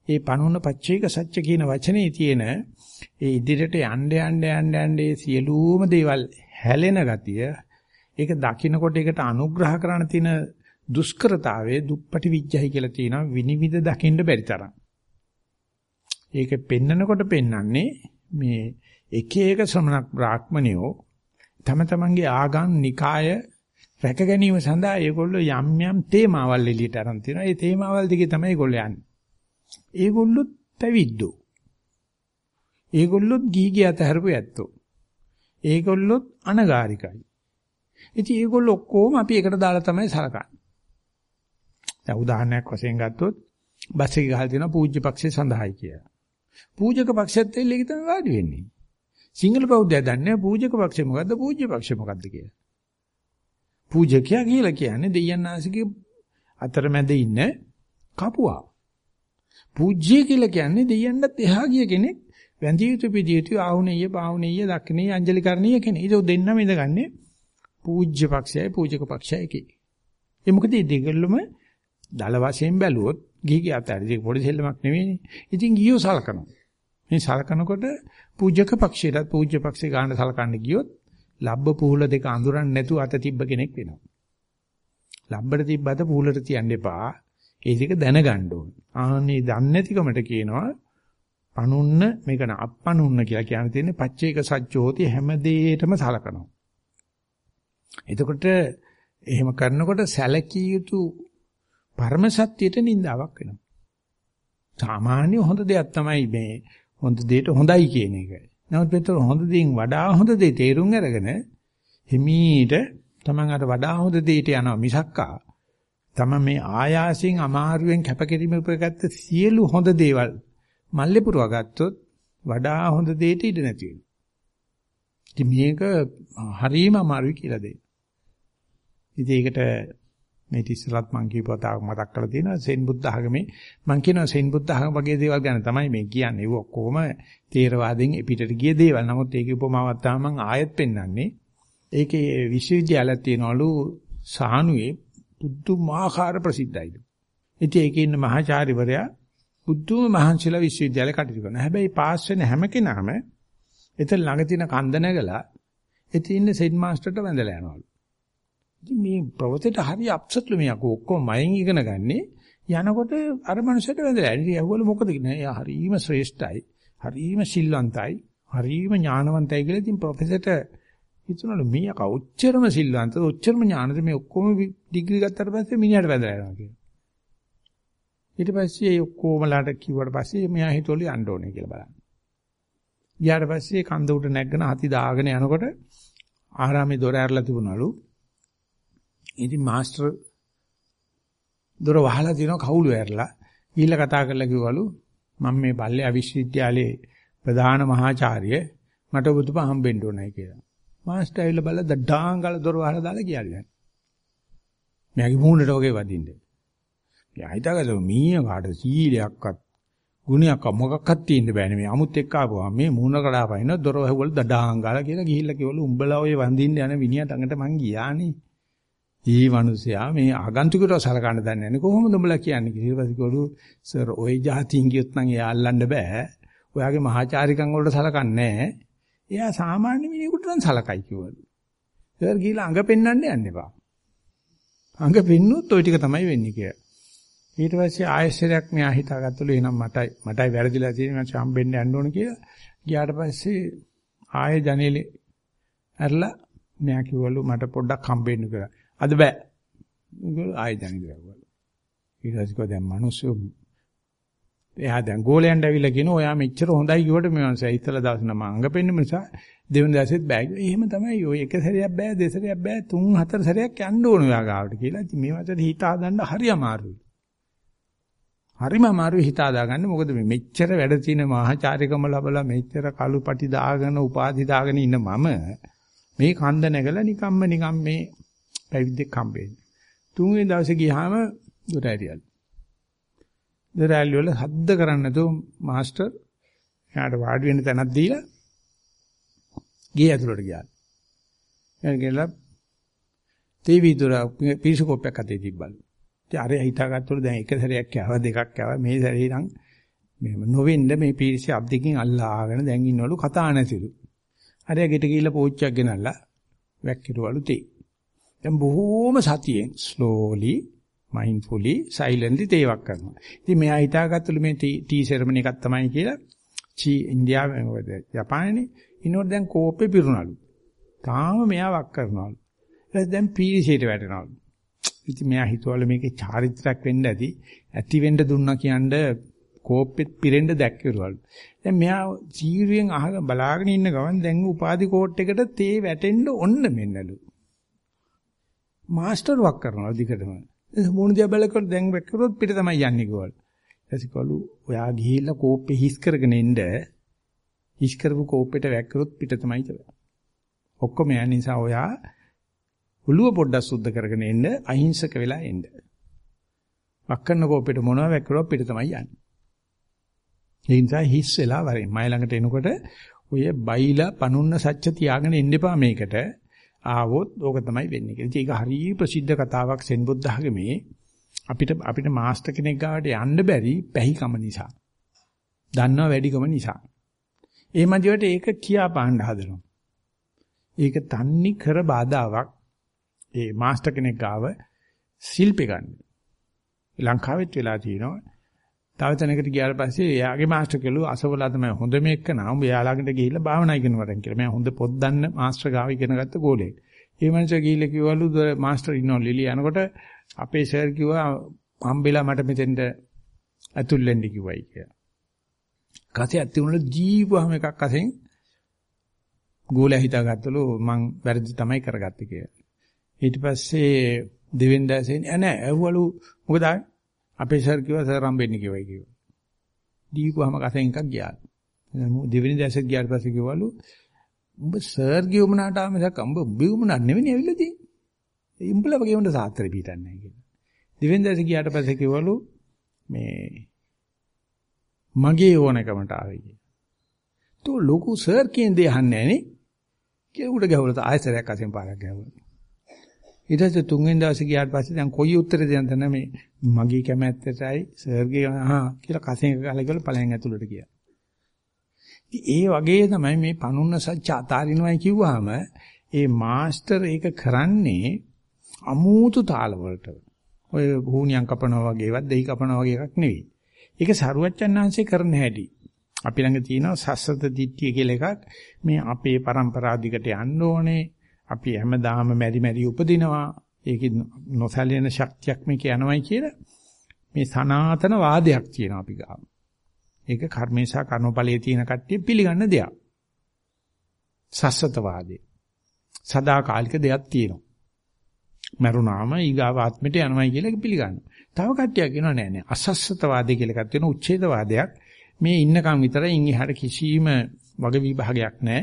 ඒ පණුන පච්චේක සත්‍ය කියන වචනේ තියෙන ඒ ඉදිරියට යන්න යන්න යන්න යන්න ඒ සියලුම දේවල් හැලෙන ගතිය ඒක දකින්නකොට ඒකට අනුග්‍රහ කරන තියෙන දුෂ්කරතාවයේ දුප්පටි විඥයි කියලා තියෙනවා විනිවිද දකින්න බැරි තරම්. ඒක පෙන්නකොට පෙන්නන්නේ මේ එක එක ශ්‍රමණක් බ්‍රාහ්මණයෝ තම තමන්ගේ ආගම් නිකාය රැක ගැනීම සඳහා ඒගොල්ලෝ යම් යම් තේමාවල් එළියට අරන් තිනවා. ඒ තේමාවල් දිගේ තමයි ඒගොල්ලෝ යන්නේ. ඒගොල්ලොත් පැවිද්දෝ. ඒගොල්ලොත් ගීගිය අතහැරපු ඇත්තෝ. ඒගොල්ලොත් අනගාരികයි. ඉතින් ඒගොල්ලෝ ඔක්කොම අපි එකට දාලා තමයි සලකන්නේ. දැන් උදාහරණයක් වශයෙන් ගත්තොත් බස් එක ගහලා තියෙනවා පූජ්‍ය පක්ෂේ සඳහායි කියලා. පූජක පක්ෂයත් එල්ලෙක තමයි වාඩි වෙන්නේ. සිංහල බෞද්ධය දන්නේ පූජක පක්ෂේ මොකද්ද පූජ්‍ය පක්ෂේ මොකද්ද කියලා. පූජකයා කියලා කියන්නේ දෙයයන් ආසිකේ අතරමැද ඉන්න කපුවා. පූජ්‍ය කියලා කියන්නේ දෙයයන්ට එහා ගිය කෙනෙක් වැඳිය යුතු පිළිය යුතු ආහුණෙය පාහුණෙය දක්නේ අංජලි කරණීය කෙනෙක්. ඒක දෙන්නම ඉඳගන්නේ පූජ්‍ය පක්ෂයයි පූජක පක්ෂයයි කි. ඒ මොකද මේ දෙකල්ලම දල වශයෙන් බැලුවොත් ගිහිගේ අතට ඒක පොඩි දෙල්ලමක් නෙවෙයිනේ. ඉතින් ගියෝ සලකනවා. මේ සලකනකොට පූජක පක්ෂයට පූජ්‍ය පක්ෂේ ගන්න සලකන්න ගියොත් ලබ්බ පුහුල දෙක අඳුරන්නේ නැතුව අත තිබ්බ කෙනෙක් වෙනවා. ලබ්බට තිබ්බත පුහුලට තියන්න එපා. ඒ ටික දැනගන්න ඕන. ආන්නේ දන්නේ නැතිකමට කියනවා පනුන්න මේක න අප්පනුන්න කියලා කියන තියෙන්නේ පච්චේක සත්‍යෝති හැම දෙයකටම සලකනවා. එතකොට එහෙම කරනකොට සැලකිය යුතු පරම සත්‍යයට නිඳාවක් වෙනවා. සාමාන්‍ය හොඳ දෙයක් තමයි මේ හොඳ දෙයට හොඳයි කියන එක. නමුත් පෙතර හොඳ දෙයින් වඩා හොඳ දෙය තේරුම් අරගෙන හිමීට තමන් අර වඩා හොඳ දෙයට යනවා මිසක්කා තම මේ ආයාසයෙන් අමාරුවෙන් කැපකිරීම උපගත්ත සියලු හොඳ දේවල් මල්ලේ පුරවා ගත්තොත් වඩා හොඳ දෙයට ඉඩ නැති වෙනවා. ඉතින් මේක හරීම අමාරුයි කියලා දෙන්න. ඉතින් ඒකට මේ තිස්සලත් මං කියපතාවක් මතක් කරලා තියෙනවා සෙන් බුද්ධ ආගමේ මං කියනවා සෙන් බුද්ධ ආගම වගේ දේවල් ගැන තමයි මේ කියන්නේ. ඒක ඔක්කොම තේරවාදෙන් පිටට ගිය දේවල්. නමුත් ඒකේ උපමාවක් තමයි මං ආයෙත් පෙන්වන්නේ. ඒකේ විශ්වවිද්‍යාලයක් තියෙනවලු සානුවේ පුදුමාකාර ප්‍රසිද්ධයිලු. ඉතින් ඒකේ ඉන්න මහාචාර්යවරයා බුද්ධම මහන්සිලා විශ්වවිද්‍යාලේ කටයුතු කරනවා. හැබැයි පාස් වෙන හැම කෙනාම එතන ළඟ තියෙන කන්ද නැගලා එතන ඉන්න සෙන් මාස්ටර්ට වැඳලා යනවලු. ඉතින් මේ ප්‍රවෘත්තියට හරි අප්සෙට්ලු මියක් ඔක්කොම මයින් ඉගෙන ගන්නේ යනකොට අර මනුස්සයට වැඳලා. ඉතින් ඇහුවල මොකද කියන්නේ? එයා හරිම ශ්‍රේෂ්ඨයි. හරිම සිල්වන්තයි. හරිම ඥානවන්තයි කියලා ඉතින් ප්‍රොෆෙසර්ට හිතුණලු මීයා කවුච්චරම සිල්වන්තද ඔච්චරම ඥානද මේ ඔක්කොම ඩිග්‍රී ගත්තාට පස්සේ මිනිහට වැඳලා යනවා කියලා. ඊට පස්සේ ඒ ඔක්කොමලාට කිව්වට පස්සේ මෙයා හිතුවලු යන්න ඕනේ කියලා බලන්න. ඊට පස්සේ කන්ද උඩ නැගගෙන හති දාගෙන යනකොට ආරාමේ දොර ඇරලා තිබුණලු. ඉතින් මාස්ටර් දොර වහලා තිනවා කවුළු ඇරලා. ගිහිල්ලා කතා කරලා කිව්වලු මම මේ පල්ලේ අවිශ්වවිද්‍යාලයේ ප්‍රධාන මහාචාර්ය මට ඔබතුමා හම්බෙන්න ඕනයි කියලා. මාස්ටර් ඇවිල්ලා බලලා ඩාංගල දොර වහලා දාලා කියලා. මෙයාගේ මූණට වගේ වදින්න. මෙයා හිතාගත්තො මීය කාට සීලයක්වත් ගුණයක් මොකක්වත් තියෙන්න බෑනේ මේ අමුත් එක්ක ආපුවා මේ මූණ කඩා පනින දොර වහවල ඩාංගල කියලා ගිහිල්ලා කිව්වලු උඹලා ඔය වඳින්න යන විනියට අඟට මං ගියානේ. ඒ මිනිසයා මේ ආගන්තුකයට සලකන්න දන්නේ නැහැ කොහොමද උඹලා කියන්නේ කියලා ඊපස්සේ කිව්ලු සර් ওই જાතියින් ගියොත් නම් එයා අල්ලන්න බෑ. ඔයාගේ මහාචාරිකම් වලට සලකන්නේ නැහැ. එයා සාමාන්‍ය මිනිහෙකුට නම් සලකයි කිව්වලු. සර් ගිහලා අඟ පෙන්වන්න යන්න එපා. අඟ පෙන්නුවොත් ওই ටික තමයි වෙන්නේ කියලා. ඊට පස්සේ ආයෙසරයක් මෙයා හිතාගත්තලු එහෙනම් මටයි මටයි වැරදිලා තියෙන්නේ මම හම්බෙන්න යන්න ඕන කියලා. ගියාට පස්සේ ආයෙ ජනේලේ ඇරලා මෙයා කිව්වලු මට පොඩ්ඩක් හම්බෙන්න කියලා. අද බෑ. ඒගොල්ලෝ ආයෙ ජනේලේ ගවවලු. ඊට පස්සේ කොහොමද මිනිස්සු එයා දැන් ගෝලයන්ට ඇවිල්ලා කියනවා ඔයා මෙච්චර හොඳයි කිව්වට මේ මනස ඉතලා දවස් නම අංග පෙන්නම නිසා දෙවෙනි දවසෙත් බෑ කිව්වා. එහෙම තමයි ඔය එක සැරයක් බෑ දෙසරයක් බෑ තුන් හතර සැරයක් යන්න ඕන ඔයා ගාවට කියලා. ඉතින් මේ වතට හිත හදන්න හරි අමාරුයි. හරිම අමාරුයි හිත හදාගන්න. මොකද මේ මෙච්චර වැඩ තියෙන මහාචාර්යකම ලැබලා මෙච්චර කළුපටි දාගෙන උපාධි දාගෙන ඉන්න මම මේ කන්ද නැගලා නිකම්ම නිකම් මේ පැවිද්දෙක් හම්බෙන්නේ. තුන්වෙනි දවසේ ගියාම දොර ඇරියලු. දොර ඇරිය වල හද්ද කරන්නේ නැතුව මාස්ටර් එයාට වාඩි වෙන්න තැනක් දීලා ගේ ඇතුළට ගියා. එයා ගිහලා ටීවී දොර පිරිසු කෝප්පයක් අතේ තිබ්බලු. ඉතින් අර හිතාගත්තලු දැන් එක සැරයක් කෑවා දෙකක් කෑවා මේ සැරේ නම් මෙහෙම නොවෙන්න මේ පිරිසේ අත් දෙකකින් අල්ලාගෙන දැන් ඉන්නවලු කතා නැතිලු. අර ගෙට ගිහිල්ලා පෝච්චියක් ගෙනල්ලා වැක්කිරවලු තේ. දැන් බොහෝම සතියෙන් slowly mindfully silently තේවක් කරනවා. ඉතින් මෙයා හිතාගත්තලු මේ ටී සෙරමනි එකක් තමයි කියලා චී ඉන්දියාවේ මොකද ජපානයේ ඉන්නකොට දැන් කෝප්පේ පිරුණලු. තාම මෙයා වක් කරනවලු. ඊට දැන් පීරිසයට වැටෙනවලු. ඉතින් මෙයා හිතුවල මේකේ චාරිත්‍රාක් වෙන්න ඇති. ඇති වෙන්න දුන්නා කියන්නේ කෝප්පෙත් පිරෙන්න දැක්කේවලු. දැන් මෙයා ජීවියෙන් අහක බලාගෙන ඉන්න ගමන් දැන් උපාධි කෝට් එකට තේ වැටෙන්න ඔන්න මෙන්නලු. මාස්ටර් වක් කරනවා දිගටම. මොන දිහා බලකෝ දැන් වැක්කරොත් පිට තමයි යන්නේ කිව්වලු. ඊටසිකලු ඔයා ගිහිල්ලා කෝප්පේ හිස් කරගෙන ඉන්න හිස් කරපු කෝප්පෙට වැක්කරොත් පිට තමයි තව. ඔක්කොම යන නිසා ඔයා ඔළුව පොඩ්ඩක් සුද්ධ කරගෙන එන්න අහිංසක වෙලා එන්න. වක්කන්න කෝපෙට මොනව වැක්කරුවා පිට තමයි යන්නේ. ඒ නිසා හිස් වෙලා වරෙන් මයි ළඟට එනකොට ඔය බයිලා පනුන්න සත්‍ය තියාගෙන එන්න එපා මේකට. ආවොත් ඕක තමයි වෙන්නේ කියලා. ඒක හරිය ප්‍රසිද්ධ කතාවක් සෙන් බුද්ධ ආගමේ අපිට අපිට මාස්ටර් කෙනෙක් ගාවට යන්න බැරි පැහිකම නිසා. දන්නව වැඩිකම නිසා. ඒ මැදිවට ඒක කියා පාන්න හදනවා. ඒක තන්නේ කර බාධාවක් ඒ මාස්ටර් කෙනෙක් ගාව ශිල්පේ ගන්න. ලංකාවෙත් වෙලා තියෙනවා. තව තැනකට ගියාට පස්සේ එයාගේ මාස්ටර් කෙළු අසවලා තමයි හොඳ මේක නා උඹ එයාලගෙට ගිහිල්ලා භාවනා ඉගෙන ගන්න කියලා. මම හොඳ පොත් දන්න මාස්ටර් ගාව ඉගෙන ගත්ත ගෝලෙක්. ඒ මනුස්සයා ගිහිල්ලා කිව්වලු මාස්ටර් ඉන්නෝ ලිලි යනකොට අපේ සර් කිව්වා හම්බෙලා මට මෙතෙන්ට ඇතුල් වෙන්න කිව්වයි කියලා. කසේ ඇත්ති උනල ජීවුවම එකක් අසෙන් ගෝලයා හිතාගත්තලු මං වැරදි තමයි කරගත්තේ කියලා. ඊට පස්සේ දෙවෙනි දැසෙන් නෑ ඇහුවලු මොකද අපේ සර් කිව්වා සර් හම්බෙන්න කිව්වයි කිව්වා. දීපුවාම කසෙන් එකක් ගියා. දෙවෙනි දැසෙත් ගියාට පස්සේ කිව්වලු උඹ සර් ගියුමනාට ආව මිසක් උඹ බියුමනාට නෙවෙයි ඇවිල්ලා තියෙන්නේ. ඒ උඹලා වගේ උන්ට සාත්‍රේ පිටන්නේ නැහැ කියලා. දෙවෙනි දැසෙ ගියාට පස්සේ කිව්වලු මේ මගේ ඕනකමට ආවේ කියලා. તો ලොකු සර් කියන දේ අහන්නේ නැහැ නේ. කියලා උඩ ගැහුවලා ආයෙසරයක් අසෙන් පාරක් ගැහුවා. ඊට පස්සේ තුන්වෙනි දවසේ ගියාට පස්සේ දැන් කොයි උත්තරේ දෙන්නද මේ මගේ කැමැත්තටයි සර්ගේ ආහා කියලා කසෙන් ගහලා කියලා ඵලයන් ඇතුළට ගියා. ඒ වගේ තමයි මේ පනුන්න සත්‍ය අතාරිනවයි කිව්වහම ඒ මාස්ටර් ඒක කරන්නේ අමූතු තාලවලට. ඔය භූණියන් කපනවා වගේවත් දෙහි කපනවා වගේ එකක් නෙවෙයි. ඒක සරුවච්චන්හන්සේ කරන හැටි. අපි ළඟ තියෙනවා සස්සත දිට්ඨිය කියලා එකක්. මේ අපේ પરම්පරා දිගට යන්න ඕනේ. අපි හැමදාම මෙරි මෙරි උපදිනවා. ඒකේ නොසැලෙන ශක්තියක් මේක යනවායි කියලා මේ සනාතන වාදයක් තියෙනවා අපි ගාව. ඒක කර්මේශා කර්මඵලයේ තියෙන කට්ටිය පිළිගන්න දෙයක්. සස්සත වාදේ. සදාකාලික දෙයක් තියෙනවා. මරුණාම ඊගාව ආත්මෙට යනවායි කියලා ඒක පිළිගන්නවා. තව කට්ටියක් කියනවා නෑ නෑ අසස්සතවාදී කියලා එකක් තියෙනවා උච්ඡේදවාදයක්. මේ ඉන්නකම් විතරයි ඉන් එහාට කිසිම වග විභාගයක් නෑ.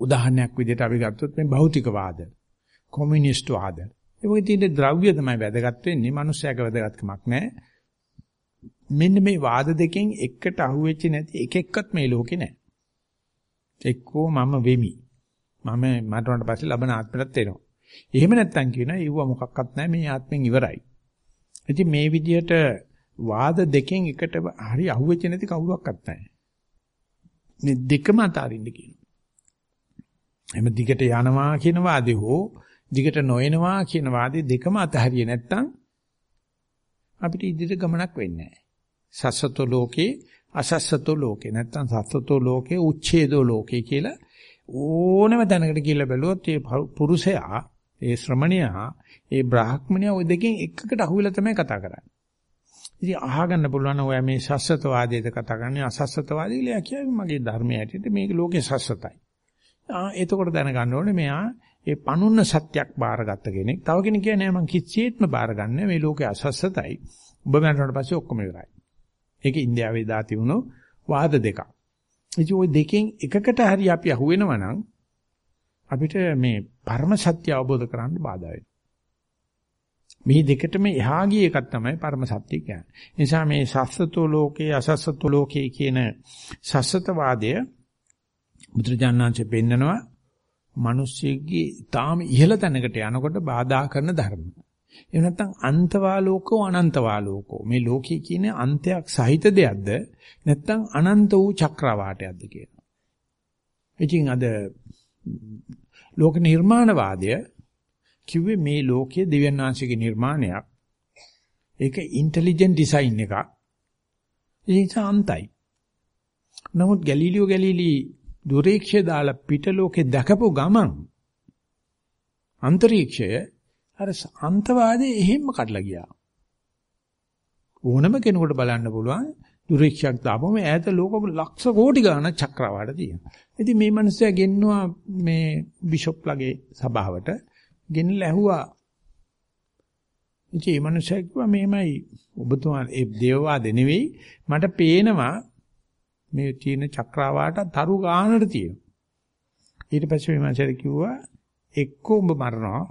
උදාහරණයක් විදිහට අපි ගත්තොත් මේ භෞතිකවාද, කොමියුනිස්ට් වාද. ඒ වගේ තියෙන ද්‍රව්‍ය තමයි වැදගත් වෙන්නේ. මිනිස්සයාගේ වැදගත්කමක් නෑ. මෙන්න මේ වාද දෙකෙන් එකට අහුවෙච්ච නැති එක එක්කත් මේ ලෝකේ නෑ. එක්කෝ මම වෙමි. මම මට උනට පස්සේ ලබන ආත්මෙටත් එනවා. එහෙම නැත්තම් කියනවා ඊව මොකක්වත් නැහැ මේ ආත්මෙන් ඉවරයි. ඉතින් මේ විදිහට වාද දෙකෙන් එකට හරි අහුවෙච්ච නැති කවුරක්වත් නැහැ. මේ දෙකම අතාරින්න කියනවා. එහම දිගට යනවා කියන වාදේ හෝ දිගට නොයනවා කියන වාදේ දෙකම අතහරියේ නැත්තම් අපිට ඉදිරියට ගමනක් වෙන්නේ නැහැ. සස්සතෝ ලෝකේ අසස්සතෝ ලෝකේ නැත්තම් සස්සතෝ ලෝකේ උච්ඡේදෝ ලෝකේ කියලා ඕනම තැනකට කියලා බැලුවොත් මේ පුරුෂයා ඒ ශ්‍රමණයා ඒ බ්‍රාහ්මණයා ওই දෙකෙන් එකකට අහුවෙලා තමයි කතා කරන්නේ. ඉතින් අහගන්න පුළුවන් ඔයා මේ සස්සතවාදයේද කතා කරන්නේ අසස්සතවාදී කියලා කියන්නේ මගේ ධර්මයේ ඇටියට මේක ලෝකේ සස්සතයි. ආ එතකොට දැනගන්න ඕනේ මෙයා ඒ පනුන්න සත්‍යක් බාරගත්ත කෙනෙක්. තව කෙනෙක් කියන්නේ මම කිසිසේත්ම බාරගන්නේ මේ ලෝකේ අසස්සතයි. ඔබ මරණයට පස්සේ ඔක්කොම ඉවරයි. ඒක ඉන්දියාවේ දා තිබුණු වාද දෙකක්. ඉතින් ওই දෙකෙන් එකකට හරි අපි අහුවෙනවා නම් අපිට මේ පරම සත්‍ය අවබෝධ කරගන්න බාධා වෙනවා. මේ දෙකටම එහා ගිය එකක් තමයි පරම සත්‍ය කියන්නේ. නිසා මේ සස්සතෝ ලෝකේ අසස්සතෝ ලෝකේ කියන සස්සතවාදය බුදුරජාණන්සේ පෙන්නනවා මිනිස්සෙගේ තාම ඉහළ තැනකට යනකොට බාධා කරන ධර්ම. එහෙම නැත්නම් අන්තවාලෝකෝ අනන්තවාලෝකෝ මේ ලෝකයේ කියන්නේ අන්තයක් සහිත දෙයක්ද නැත්නම් අනන්ත වූ චක්‍රවාටයක්ද කියනවා. ඉතින් අද ලෝක නිර්මාණවාදය කිව්වේ මේ ලෝකයේ දෙවියන් වහන්සේගේ නිර්මාණයක්. ඒක ඉන්ටෙලිජන්ට් ඩිසයින් එකක්. ඒක අන්තයි. නමුත් ගැලීලියෝ ගැලීලි දුරීක්ෂය දාලා පිට ලෝකේ දැකපු ගමන් අන්තරීක්ෂය අර අන්තවාදයේ එහෙම්ම කඩලා ගියා. ඕනම කෙනෙකුට බලන්න පුළුවන් දුරීක්ෂයක් දාපුවම ඈත ලෝක ලක්ෂ කෝටි ගණන් චක්‍රවාට තියෙනවා. ඉතින් මේ මිනිස්සයා ගෙන්නවා මේ බිෂොප් ලගේ සභාවට ගෙනලා ඇහුවා. ඉතින් මේ මිනිස්සයා කිව්වා මෙහෙමයි ඔබතුමා ඒ දේවවාද නෙවෙයි මට පේනවා මේ තියෙන චක්‍රවාට තරු ගානට තියෙනවා. ඊට පස්සේ මේ මිනිස්සයා කිව්වා එක්ක උඹ මරනවා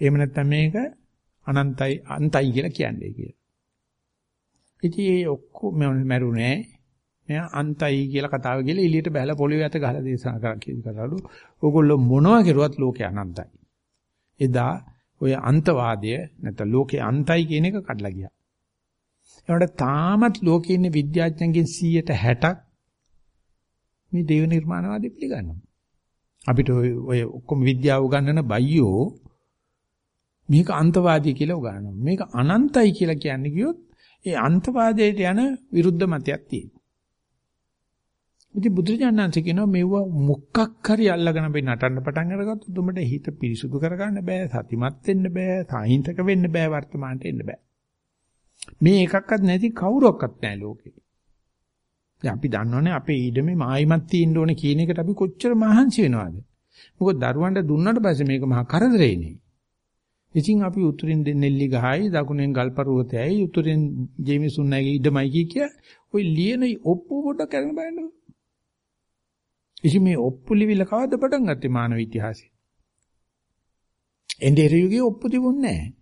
එහෙම නැත්නම් මේක අනන්තයි අන්තයි කියලා කියන්නේ කියලා. ඉතින් ඒ ඔක්කොම මැරුණේ මෙයා අන්තයි කියලා කතාව කියලා එළියට බහලා පොළවේ අත ගහලා දේශනා කරා කියලාලු. ඕගොල්ලෝ මොනවා කරුවත් ලෝකේ අනන්තයි. එදා ඔය අන්තවාදය නැත්නම් ලෝකේ අන්තයි කියන එක කඩලා ගියා. ඒකට තාමත් ලෝකේ ඉන්න විද්‍යාඥයන්ගෙන් 160ක් මේ දේව නිර්මාණවාදී පිළිගන්නවා. අපිට ඔය ඔක්කොම විද්‍යාව උගන්වන බයියෝ මේක අන්තවාදී කියලා උගන්වනවා. මේක අනන්තයි කියලා කියන්නේ කිව්වොත් ඒ අන්තවාදයට යන විරුද්ධ මතයක් තියෙනවා. ඉතින් බුදුරජාණන්සේ කියනවා මෙව මුක්කක් හරි අල්ලගෙන අපි නටන්න පටන් අරගත්තොත් උඹට හිත පිරිසුදු කරගන්න බෑ, සතිමත් වෙන්න බෑ, සාහින්තක වෙන්න බෑ, වර්තමානට එන්න බෑ. මේ එකක්වත් නැති කවුරක්වත් නැහැ ලෝකේ. දැන් අපි දන්නවනේ අපේ ඊඩමේ මායිමත් තියෙන්න ඕනේ කියන එකට අපි කොච්චර මහන්සි වෙනවද? මොකද දරුවන්ට දුන්නට පස්සේ මේක මහා කරදරේනේ. ඉතින් අපි උතුරින් නෙල්ලි ගහයි දකුණෙන් ගල්පරුවතයයි උතුරින් ජේමිසුන්නයිගේ ඉඩමයි කිය කිය ඔය ලියන ඔප්පු පොඩක් කරන්න බලන්න. ඉතින් මේ ඔප්පු ලිවිල කවද්ද පටන් ගත්තේ මානව ඉතිහාසයේ? එnder යුගයේ ඔප්පු තිබුණේ නැහැ.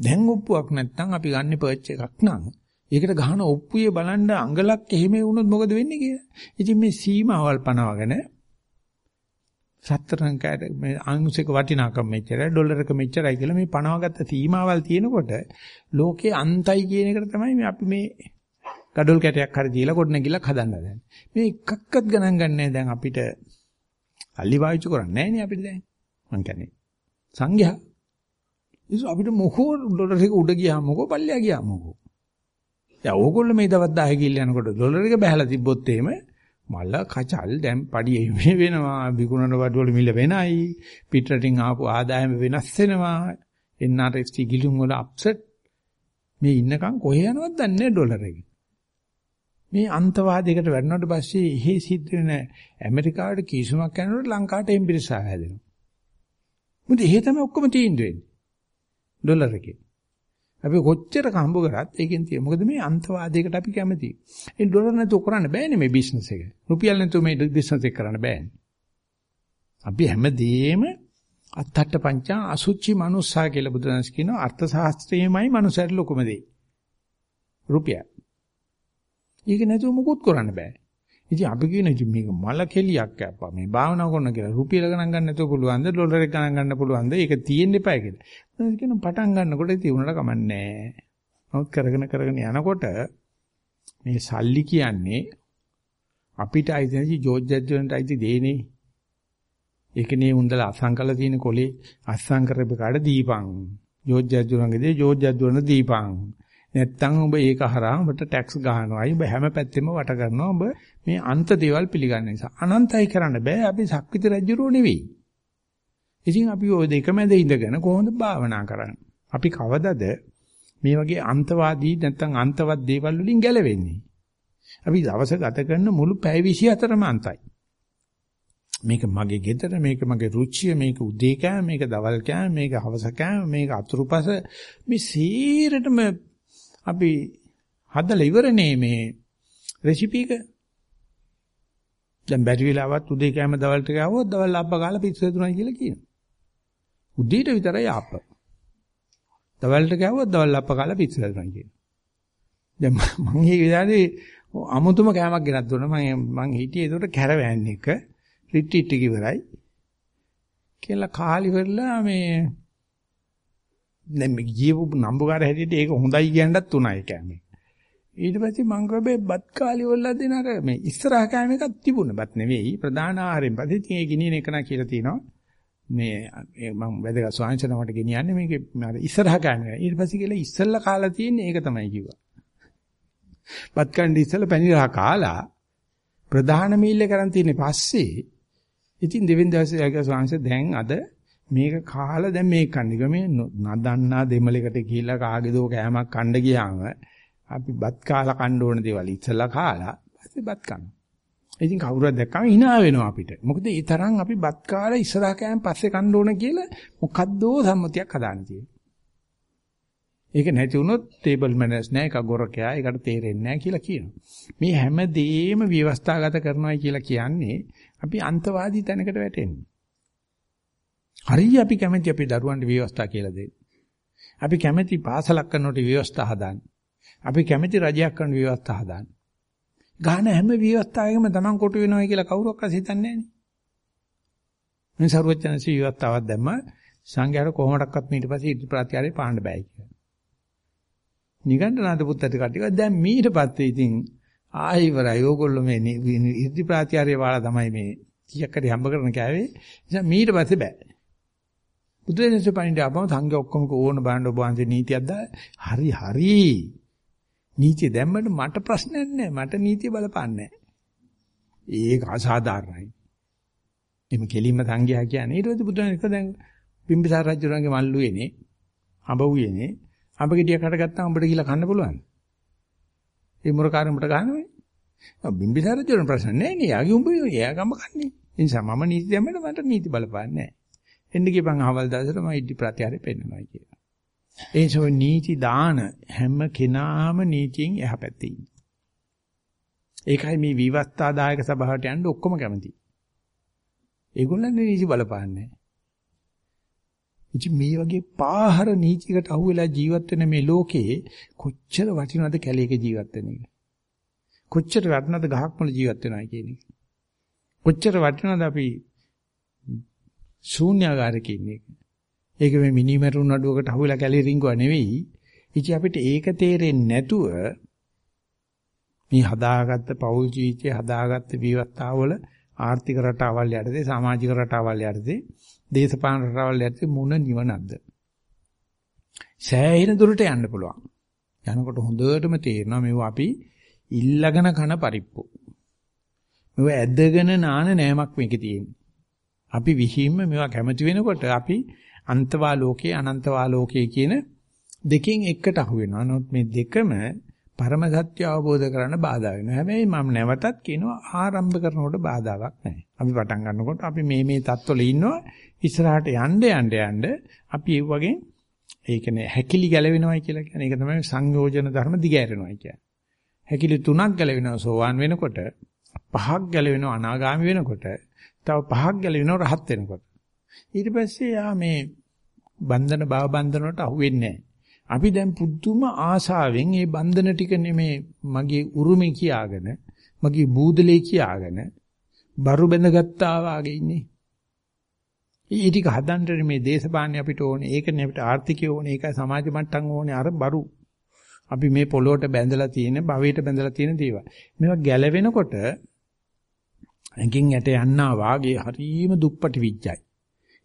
දැන් ඔප්පුවක් නැත්නම් අපි ගන්න පර්ච් එකක් නම් ඒකට ගහන ඔප්පුවේ බලන්න අඟලක් එහෙම වුණොත් මොකද වෙන්නේ කියලා. ඉතින් මේ සීමාවල් පනවගෙන සතරන් කෑට මේ අංශික වටිනාකම මෙච්චරයි ඩොලරක මෙච්චරයි කියලා මේ පනවගත්ත සීමාවල් තියෙනකොට ලෝකේ අන්තයි කියන එකට තමයි මේ අපි මේ gadol කැටයක් හරි දීලා කොට නැගිලා හදන්න දැන්. මේ එකක්වත් ගණන් ගන්නෑ දැන් අපිට අලි වායුචු කරන්නේ නැහැ නේ අපිට දැන්. මං කියන්නේ සංඝයා. ඉතින් අපිට මොකෝ ඩොලර් එක උඩ ගියාම මොකෝ පල්ලෙයා ගියාම මොකෝ. දැන් ඕගොල්ලෝ මේ දවස් 10 කිල්ල යනකොට ඩොලර් එක බහැලා තිබ්බොත් එහෙම මල කචල් දැන් පඩි එමේ වෙනවා විකුණන වඩවල මිල වෙනයි පිටරටින් ආපු ආදායම වෙනස් වෙනවා. NRXT ගිලුම් වල අප්සෙට් මේ ඉන්නකම් කොහේ යනවද දන්නේ ඩොලර් එක. මේ අන්තවාදයකට වැටෙනකොට පස්සේ එහෙ සිද්ධ වෙන ඇමරිකාවට කීසුමක් කරනකොට ලංකාවට එම්පිරිසා හැදෙනවා. මොකද එහෙ තමයි ඔක්කොම තීන්දුව වෙන්නේ. ඩොලර් එකේ අපි කොච්චර කම්බ කරත් ඒකෙන් තියෙන. මොකද මේ අන්තවාදයකට අපි කැමතියි. ඒ ඩොලර් නැතුව කරන්න බෑනේ මේ බිස්නස් එක. රුපියල් නැතුව මේ බිස්නස් එක කරන්න බෑනේ. අපි හැමදේම අත්තට පංචා අසුචි මනුස්සා කියලා බුදුරජාණන් කියනවා අර්ථ ශාස්ත්‍රයේමයි මනුස්සයර ලොකුම දේ. රුපියල්. ඒක නැතුව මොකුත් කරන්න බෑ. ඉතින් අපි කියන ඉතින් මේක මල කෙලියක් අප්පා මේ භාවනා කරන කියලා රුපියල ගණන් ගන්න නැතුව පුළුවන්ද ඩොලර් එක ගණන් ගන්න පුළුවන්ද ඒක තියෙන්න එපා කියලා. මොකද කියන පටන් ගන්නකොට ඉතින් උනට කමන්නේ නමුත් කරගෙන කරගෙන යනකොට මේ සල්ලි කියන්නේ අපිට අයිති ජෝර්ජ් ජැජ්ජන්ට අයිති දෙන්නේ. ඒකනේ උන්දලා අසංකල තියෙන කොලේ අස්සම් කරපු කාඩ දීපං. ජෝර්ජ් ජැජ්ජුරන්ගේ දේ ජෝර්ජ් ජැජ්ජුරන්ට දීපං. නැත්තම් ඔබ ඒක හරහා ඔබට ටැක්ස් ගහනවායි ඔබ හැම පැත්තෙම වට කරනවා ඔබ මේ අන්ත දේවල් පිළිගන්න නිසා. අනන්තයි කරන්න බෑ. අපි සක්විති රජුරෝ නෙවෙයි. ඉතින් අපි ওই දෙක මැද ඉඳගෙන කොහොමද භාවනා කරන්නේ? අපි කවදද මේ වගේ අන්තවාදී නැත්තම් අන්තවත් දේවල් වලින් ගැලවෙන්නේ? අපි දවස ගත කරන මුළු පැය 24ම අන්තයි. මේක මගේ ගෙදර මේක මගේ රුචිය මේක උදේ කෑම මේක දවල් කෑම මේක හවස කෑම මේක අතුරුපස. මේ සීරටම අපි හදලා ඉවරනේ මේ රෙසිපි එක. දැන් බැරි වෙලාවත් උදේ කෑම දවල්ට ගාවොත් දවල් අප්ප කාලා පිස්සු දුනයි කියලා කියනවා. උදේට විතරයි අප්ප. දවල්ට ගාවොත් දවල් අප්ප කාලා පිස්සු දුනයි කියනවා. දැන් මම මේ විදිහට අමුතුම කෑමක් ගෙනත් දුන්නා. මම මං හිටියේ ඒකට කැරවෑන් එක රිට්‍රීට් එක ඉවරයි. කියලා කාලි වෙරලා මේ දැන් මේ ගියපු නම්බුකාර හැටියට ඒක හොඳයි කියන්නත් උනායි කෑමේ. ඊට පස්සේ මං ගොබේ බත් කාලි වල දෙන අර මේ ඉස්සරහ කෑම එකක් තිබුණා. බත් නෙවෙයි ප්‍රධාන ආහාරයෙන් පස්සේ ඉතින් ඒ ගිනින එක නා කියලා තියෙනවා. මේ මම වැදගත් ස්වාංශනමට ගෙනියන්නේ මේකේ අර ඉස්සරහ කෑම එක. ඊට පස්සේ කියලා ඉස්සල්ලා කාලා තියෙන්නේ ඒක තමයි කිව්වා. බත් කණ්ඩි ඉස්සල්ලා පැණි රහ කාලා ප්‍රධාන මීල් එක කරන් තියෙන්නේ පස්සේ ඉතින් දෙවෙනි දවසේ ආගිය ස්වාංශ දැන් අද මේක කාලා දැන් මේක කන්නේ. මේ නදන්නා දෙමලෙකට ගිහිල්ලා කාගේදෝ කෑමක් කන්න ගියාම අපි බත් කාලා කන්න ඕන දේවල් ඉස්සලා කාලා පස්සේ බත් කනවා. ඉතින් කවුරුහක් දැක්කම hina වෙනවා අපිට. මොකද ඒ තරම් අපි බත් කාලා ඉස්සරහ කෑම පස්සේ කන්න ඕන කියලා මොකද්දෝ සම්මතියක් හදාන්න තියෙනවා. ඒක නැති වුණොත් ටේබල් මැනර්ස් නැහැ ඒක ගොරකයා ඒකට තේරෙන්නේ නැහැ කියලා කියනවා. මේ හැම දෙෙම ව්‍යවස්ථාගත කරනවායි කියලා කියන්නේ අපි අන්තවාදී තැනකට වැටෙන්නේ. හරිය අපි කැමති අපේ දරුවන්ට ව්‍යවස්ථා කියලා දෙන්න. අපි කැමති පාසලක් කරනකොට ව්‍යවස්ථා හදාන්න. අපි කැමති රජයක් කරන ව්‍යවස්ථා හදාන්න. ගාන හැම ව්‍යවස්ථාවකම Taman කොටු වෙනවා කියලා කවුරක්වත් හිතන්නේ නැහැ නේ. මේ ਸਰවඥාන්සේ ව්‍යවස්ථාවක් දැම්ම සංඝයාට කොහොමඩක්වත් ඊට පස්සේ ඉති ප්‍රත්‍යාරේ පාන්න බෑ කියලා. නිගණ්ඨනාත පුත්තට කටික දැන් ඊට පස්සේ ඉතින් ආයි ඉවරයි. ඕගොල්ලෝ මේ ඉති ප්‍රත්‍යාරේ වාලා තමයි මේ කීයක් හරි හම්බ කරන කෑවේ. නිසා ඊට පස්සේ බෑ. බුදුරජාණන්සේ පණිඩ ආපම සංඝ ඔක්කොම ඕන බාණ්ඩ ඔබ වහන්සේ නීතියක් දා හරි හරි නීතිය දැම්මට මට ප්‍රශ්නයක් නැහැ මට නීතිය බලපාන්නේ ඒක අසාධාරණයි. එimhe කෙලින්ම සංඝයා කියන්නේ ඊට පස්සේ බුදුරජාණන් දැන් බිම්බිසාර රජුරන්ගේ මල්ලු එනේ අඹ උයේනේ අඹ ගෙඩියක් හටගත්තාම උඹට ගිහලා කන්න පුළුවන් ඒ මුරකාරඹට ගහන්නේ බිම්බිසාර රජුරන් ප්‍රශ්න නැහැ නේ. යාගේ උඹ එයාගම කන්නේ. ඒ නිසා මම නීති දැම්මට මට නීති බලපාන්නේ නැහැ එන්න ගියපන් අහවල් දවසට මම ඉදි ප්‍රත්‍යාරය පෙන්නනවා කියලා. ඒ සෝ නීති දාන හැම කෙනාම නීතියෙන් එහා පැත්තේ ඉන්නේ. ඒකයි මේ විවස්ථාදායක සභාවට යන්න ඔක්කොම කැමති. ඒගොල්ලන් නීති බලපාන්නේ ඉතින් මේ වගේ පාහර නීතියකට අහුවෙලා ජීවත් වෙන මේ ලෝකේ කොච්චර වටිනවද කැලේක ජීවත් වෙන එක. කොච්චර වටිනවද ගහක් මුල ජීවත් වෙනවා කියන එක. කොච්චර වටිනවද අපි ශූන්‍යාකාරයක ඉන්නේ. ඒක මේ මිනිමෙරුන් නඩුවකට අහුවෙලා කැලේ රිංගුවා නෙවෙයි. ඉතින් අපිට ඒක තේරෙන්නේ නැතුව මේ හදාගත්ත පෞල් ජීවිතය හදාගත්ත විවස්ථාවල ආර්ථික රටාවල් යටතේ සමාජික රටාවල් යටතේ දේශපාලන රටාවල් යටතේ මොන නිවනක්ද? සෑහෙන දුරට යන්න පුළුවන්. යනකොට හොඳටම තේරෙනවා මේව අපි ඉල්ලගෙන කන පරිප්පු. මේව ඇදගෙන නාන නෑමක් මේකේ තියෙන්නේ. අපි විහිම්ම මේවා කැමති වෙනකොට අපි අන්තවා ලෝකේ අනන්තවා ලෝකේ කියන දෙකෙන් එකට අහු වෙනවා. නමුත් මේ දෙකම පරම සත්‍ය අවබෝධ කරගන්න බාධා වෙනවා. හැබැයි මම නැවතත් කියනවා ආරම්භ කරනකොට බාධාවක් නැහැ. අපි පටන් ගන්නකොට අපි මේ මේ தත්වල ඉන්නවා ඉස්සරහට යන්න යන්න යන්න අපි ඒ වගේ ඒ කියන්නේ හැකිලි ගැලවෙනවයි කියලා කියන්නේ. ඒක තමයි සංයෝජන ධර්ම දිගෑරෙනවයි කියන්නේ. හැකිලි තුනක් ගැලවෙනවා සෝවාන් වෙනකොට, පහක් ගැලවෙනවා අනාගාමි වෙනකොට, තව පහක් ගැලවෙනවා රහත් වෙනකොට. ඊට පස්සේ යා මේ බන්ධන භව බන්ධන වලට අහු වෙන්නේ අපි දැන් පුදුම ආසාවෙන් මේ බන්ධන ටික නෙමේ මගේ උරුමේ කියාගෙන මගේ බූදලේ කියාගෙන බරු බැඳගත්තා වාගේ ඉන්නේ. ඒ ටික හදන්න මේ දේශපාලනේ අපිට ඕනේ. ඒකනේ අපිට ආර්ථිකය ඕනේ. ඒකයි සමාජ මට්ටම් ඕනේ. අර බරු. අපි මේ පොළොවට බැඳලා තියෙන, භවයට බැඳලා තියෙන දේවල්. මේවා ගැලවෙනකොට ඇඟින් යට යන්නා වාගේ හරීම දුප්පටි විඥයි.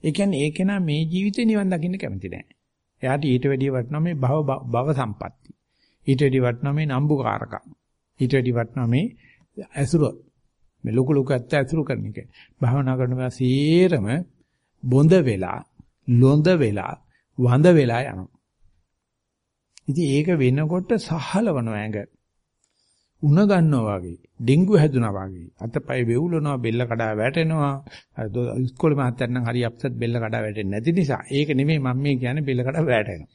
ඒ කියන්නේ ඒක නා මේ ජීවිතේ නිවන් දකින්න කැමති නෑ. එයාට ඊට වැඩිය වටිනවා මේ භව භව සම්පatti. ඊට වැඩිය වටිනවා මේ නම්බුකාරකම්. ඊට වැඩිය වටිනවා මේ ඇසුර. මේ ලොකු ලොකු ඇත්ත ඇසුරු කරන එක. භවනා කරනවා සීරම බොඳ වෙලා, ලොඳ වෙලා, වඳ වෙලා යනවා. ඉතින් ඒක වෙනකොට සහලවනවා ඇඟ. උණ ගන්නවා වගේ, ඩෙන්ගු හැදුනා වගේ. අතපය වෙවුලනවා, බෙල්ල කඩා වැටෙනවා. ඉස්කෝලේ මහත්තයන් නම් හරි අප්සෙට් බෙල්ල කඩා වැටෙන්නේ නැති නිසා. ඒක නෙමෙයි මම මේ කියන්නේ බෙල්ල කඩා වැටෙනවා.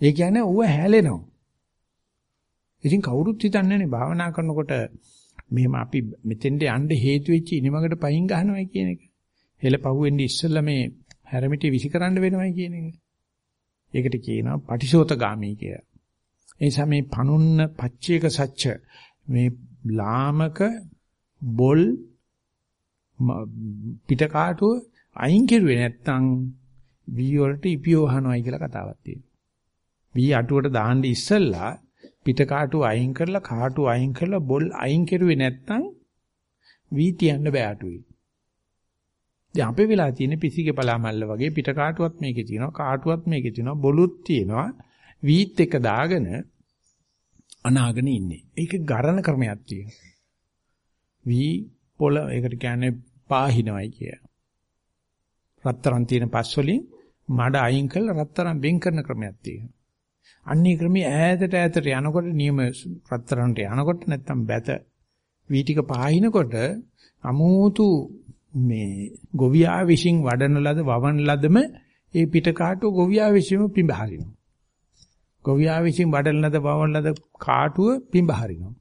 ඒ කියන්නේ ඌව හැලෙනවා. ඉතින් කවුරුත් හිතන්නේ නැහැ භාවනා කරනකොට මෙහෙම අපි මෙතෙන්ට යන්න හේතු වෙච්ච ඉනිමකට පයින් ගහනවා කියන එක. හෙල පහුවෙන්නේ ඉස්සෙල්ලා මේ හැරමිටි විසිකරන්න වෙනවයි කියන එක. ඒකට කියනවා පටිශෝතගාමී කියලා. ඒ නිසා මේ පනුන්න පච්චේක සච්ච මේ ලාමක බොල් පිටකාටුව අයින් කෙරුවේ නැත්තම් වී වලට ඉපියෝහනවයි කියලා කතාවක් තියෙනවා. වී අටුවට දාන්න ඉස්සෙල්ලා පිටකාටුව අයින් කරලා කාටුව අයින් කරලා බොල් අයින් කෙරුවේ නැත්තම් වී තියන්න බෑ අටුවේ. දැන් අපේ වෙලා තියෙන පිසිගේ පලාමල්ල වගේ පිට කාටුවත් මේකේ තියෙනවා කාටුවත් මේකේ තියෙනවා බොලුත් තියෙනවා වීත් එක දාගෙන අනාගෙන ඉන්නේ. ඒක ගරණ ක්‍රමයක් තියෙනවා. වී පොළ ඒකට කියන්නේ පාහිනවයි කිය. රත්තරන් තියෙන පස් වලින් මඩ අයින් කරලා රත්තරන් වෙන් කරන ක්‍රමයක් තියෙනවා. අන්නේ ක්‍රමයේ ඈතට ඈතට යනකොට නියම රත්තරන්ට යනකොට නැත්තම් බැත වී ටික පාහිනකොට අමෝතු මේ ගොවියා විසින් වඩන ලද වවන ලදම ඒ පිට කාටුව ගොවියා විසින්ම පිඹ හරිනවා. ගොවියා විසින් වඩන ලද වවන ලද කාටුව පිඹ හරිනවා.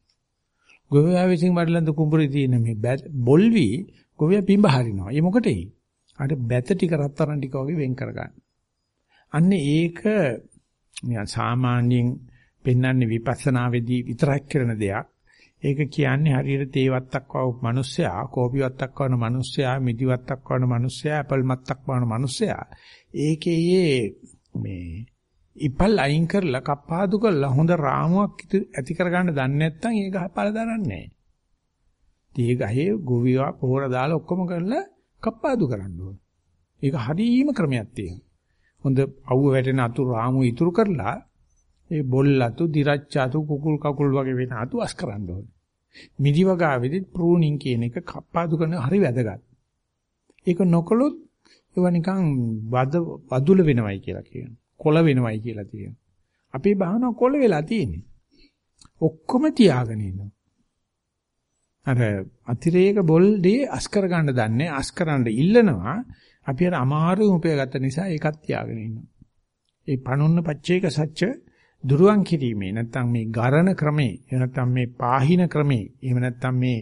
ගොවියා විසින් වඩන ලද කුඹුරේ තියෙන මේ බොල්වි ගොවියා පිඹ හරිනවා. ඒ මොකටේ? අර බැත ටික රත්තරන් ටික වගේ වෙන් කරගන්න. අන්න ඒක නිකන් සාමාන්‍යයෙන් පෙන්වන්නේ විපස්සනා වෙදී විතරක් කරන දෙයක්. ඒක කියන්නේ හරියට තේ වත්තක් වව මිනිස්සයා, කෝපි වත්තක් වවන මිනිස්සයා, මිදි වත්තක් වවන මිනිස්සයා, ඇපල් මත්තක් වවන මිනිස්සයා. ඒකේ මේ ඉපල් අයින් කරලා කප්පාදු කරලා හොඳ රාමුවක් ඇති කරගන්න දන්නේ නැත්නම් ඒක පළ දරන්නේ නැහැ. තේ ගහේ ගොවියා පොහොර දාලා ඔක්කොම කරලා කප්පාදු කරන්න ඕන. ඒක හරීම ක්‍රමයක් තියෙනවා. හොඳ අවුව වැටෙන අතුරු රාමු ඉතුරු කරලා ඒ බොල්ලතු, දිරච්චාතු, කුකුල් කකුල් වගේ වෙන අතු අස් කරන්න ඕනේ. මිදිවගාවේදී ප්‍රූනින් කියන එක කප්පාදු කරන හරි වැදගත්. ඒක නොකළොත් ඒවා නිකන් වද වදුල වෙනවයි කියලා කියනවා. කොළ වෙනවයි කියලා කියනවා. අපේ භාවනාව කොළ වෙලා තියෙන්නේ. ඔක්කොම තියාගෙන ඉන්නවා. අර අතිරේක බොල් දෙය අස් කර ගන්න දන්නේ අස් කරන්න ඉල්ලනවා. අපි අර අමාරු උපයගත්ත නිසා ඒකත් තියාගෙන ඉන්නවා. ඒ පණොන්න පච්චේක සත්‍ය දුරුවන් කිරීමේ නැත්නම් මේ ගරණ ක්‍රමේ එහෙම නැත්නම් මේ පාහින ක්‍රමේ එහෙම නැත්නම් මේ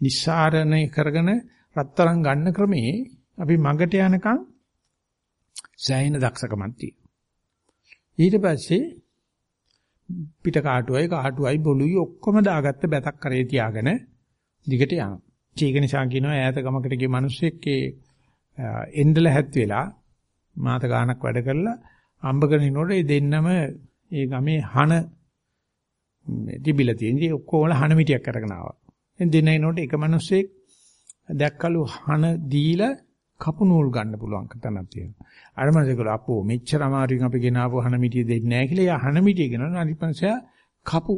නිස්සාරණය කරගෙන රත්තරන් ගන්න ක්‍රමේ අපි මගට යනකම් සෑහෙන දක්ෂකමක් තියෙනවා ඊට පස්සේ පිට කාටුවයි කාටුවයි බොළුයි ඔක්කොම දාගත්ත බැතක් කරේ තියාගෙන දිගට යනවා ඒක නිසා කියනවා ඈත ගමකට ගිය මිනිස්සෙක්ගේ එන්ඩල හැත් වෙලා මාත ගානක් වැඩ කරලා අම්බ කරන ඉනෝට ඒ දෙන්නම ඒ ගමේ හන තිබිලා තියෙන. ඉතින් ඔක්කොම හන මිටියක් අරගෙන ආවා. දැන් දෙන්නේනොට එක මිනිස්සෙක් දැක්කලු හන දීලා කපු නූල් ගන්න පුළුවන් කතනක් තියෙනවා. අර මිනිස්සෙකුල අපෝ මෙච්චර අමාරුවෙන් අපි ගෙනාවු හන මිටිය දෙන්නේ නැහැ කියලා. යා හන මිටිය ගෙනන අනිත් මිනිස්සයා කපු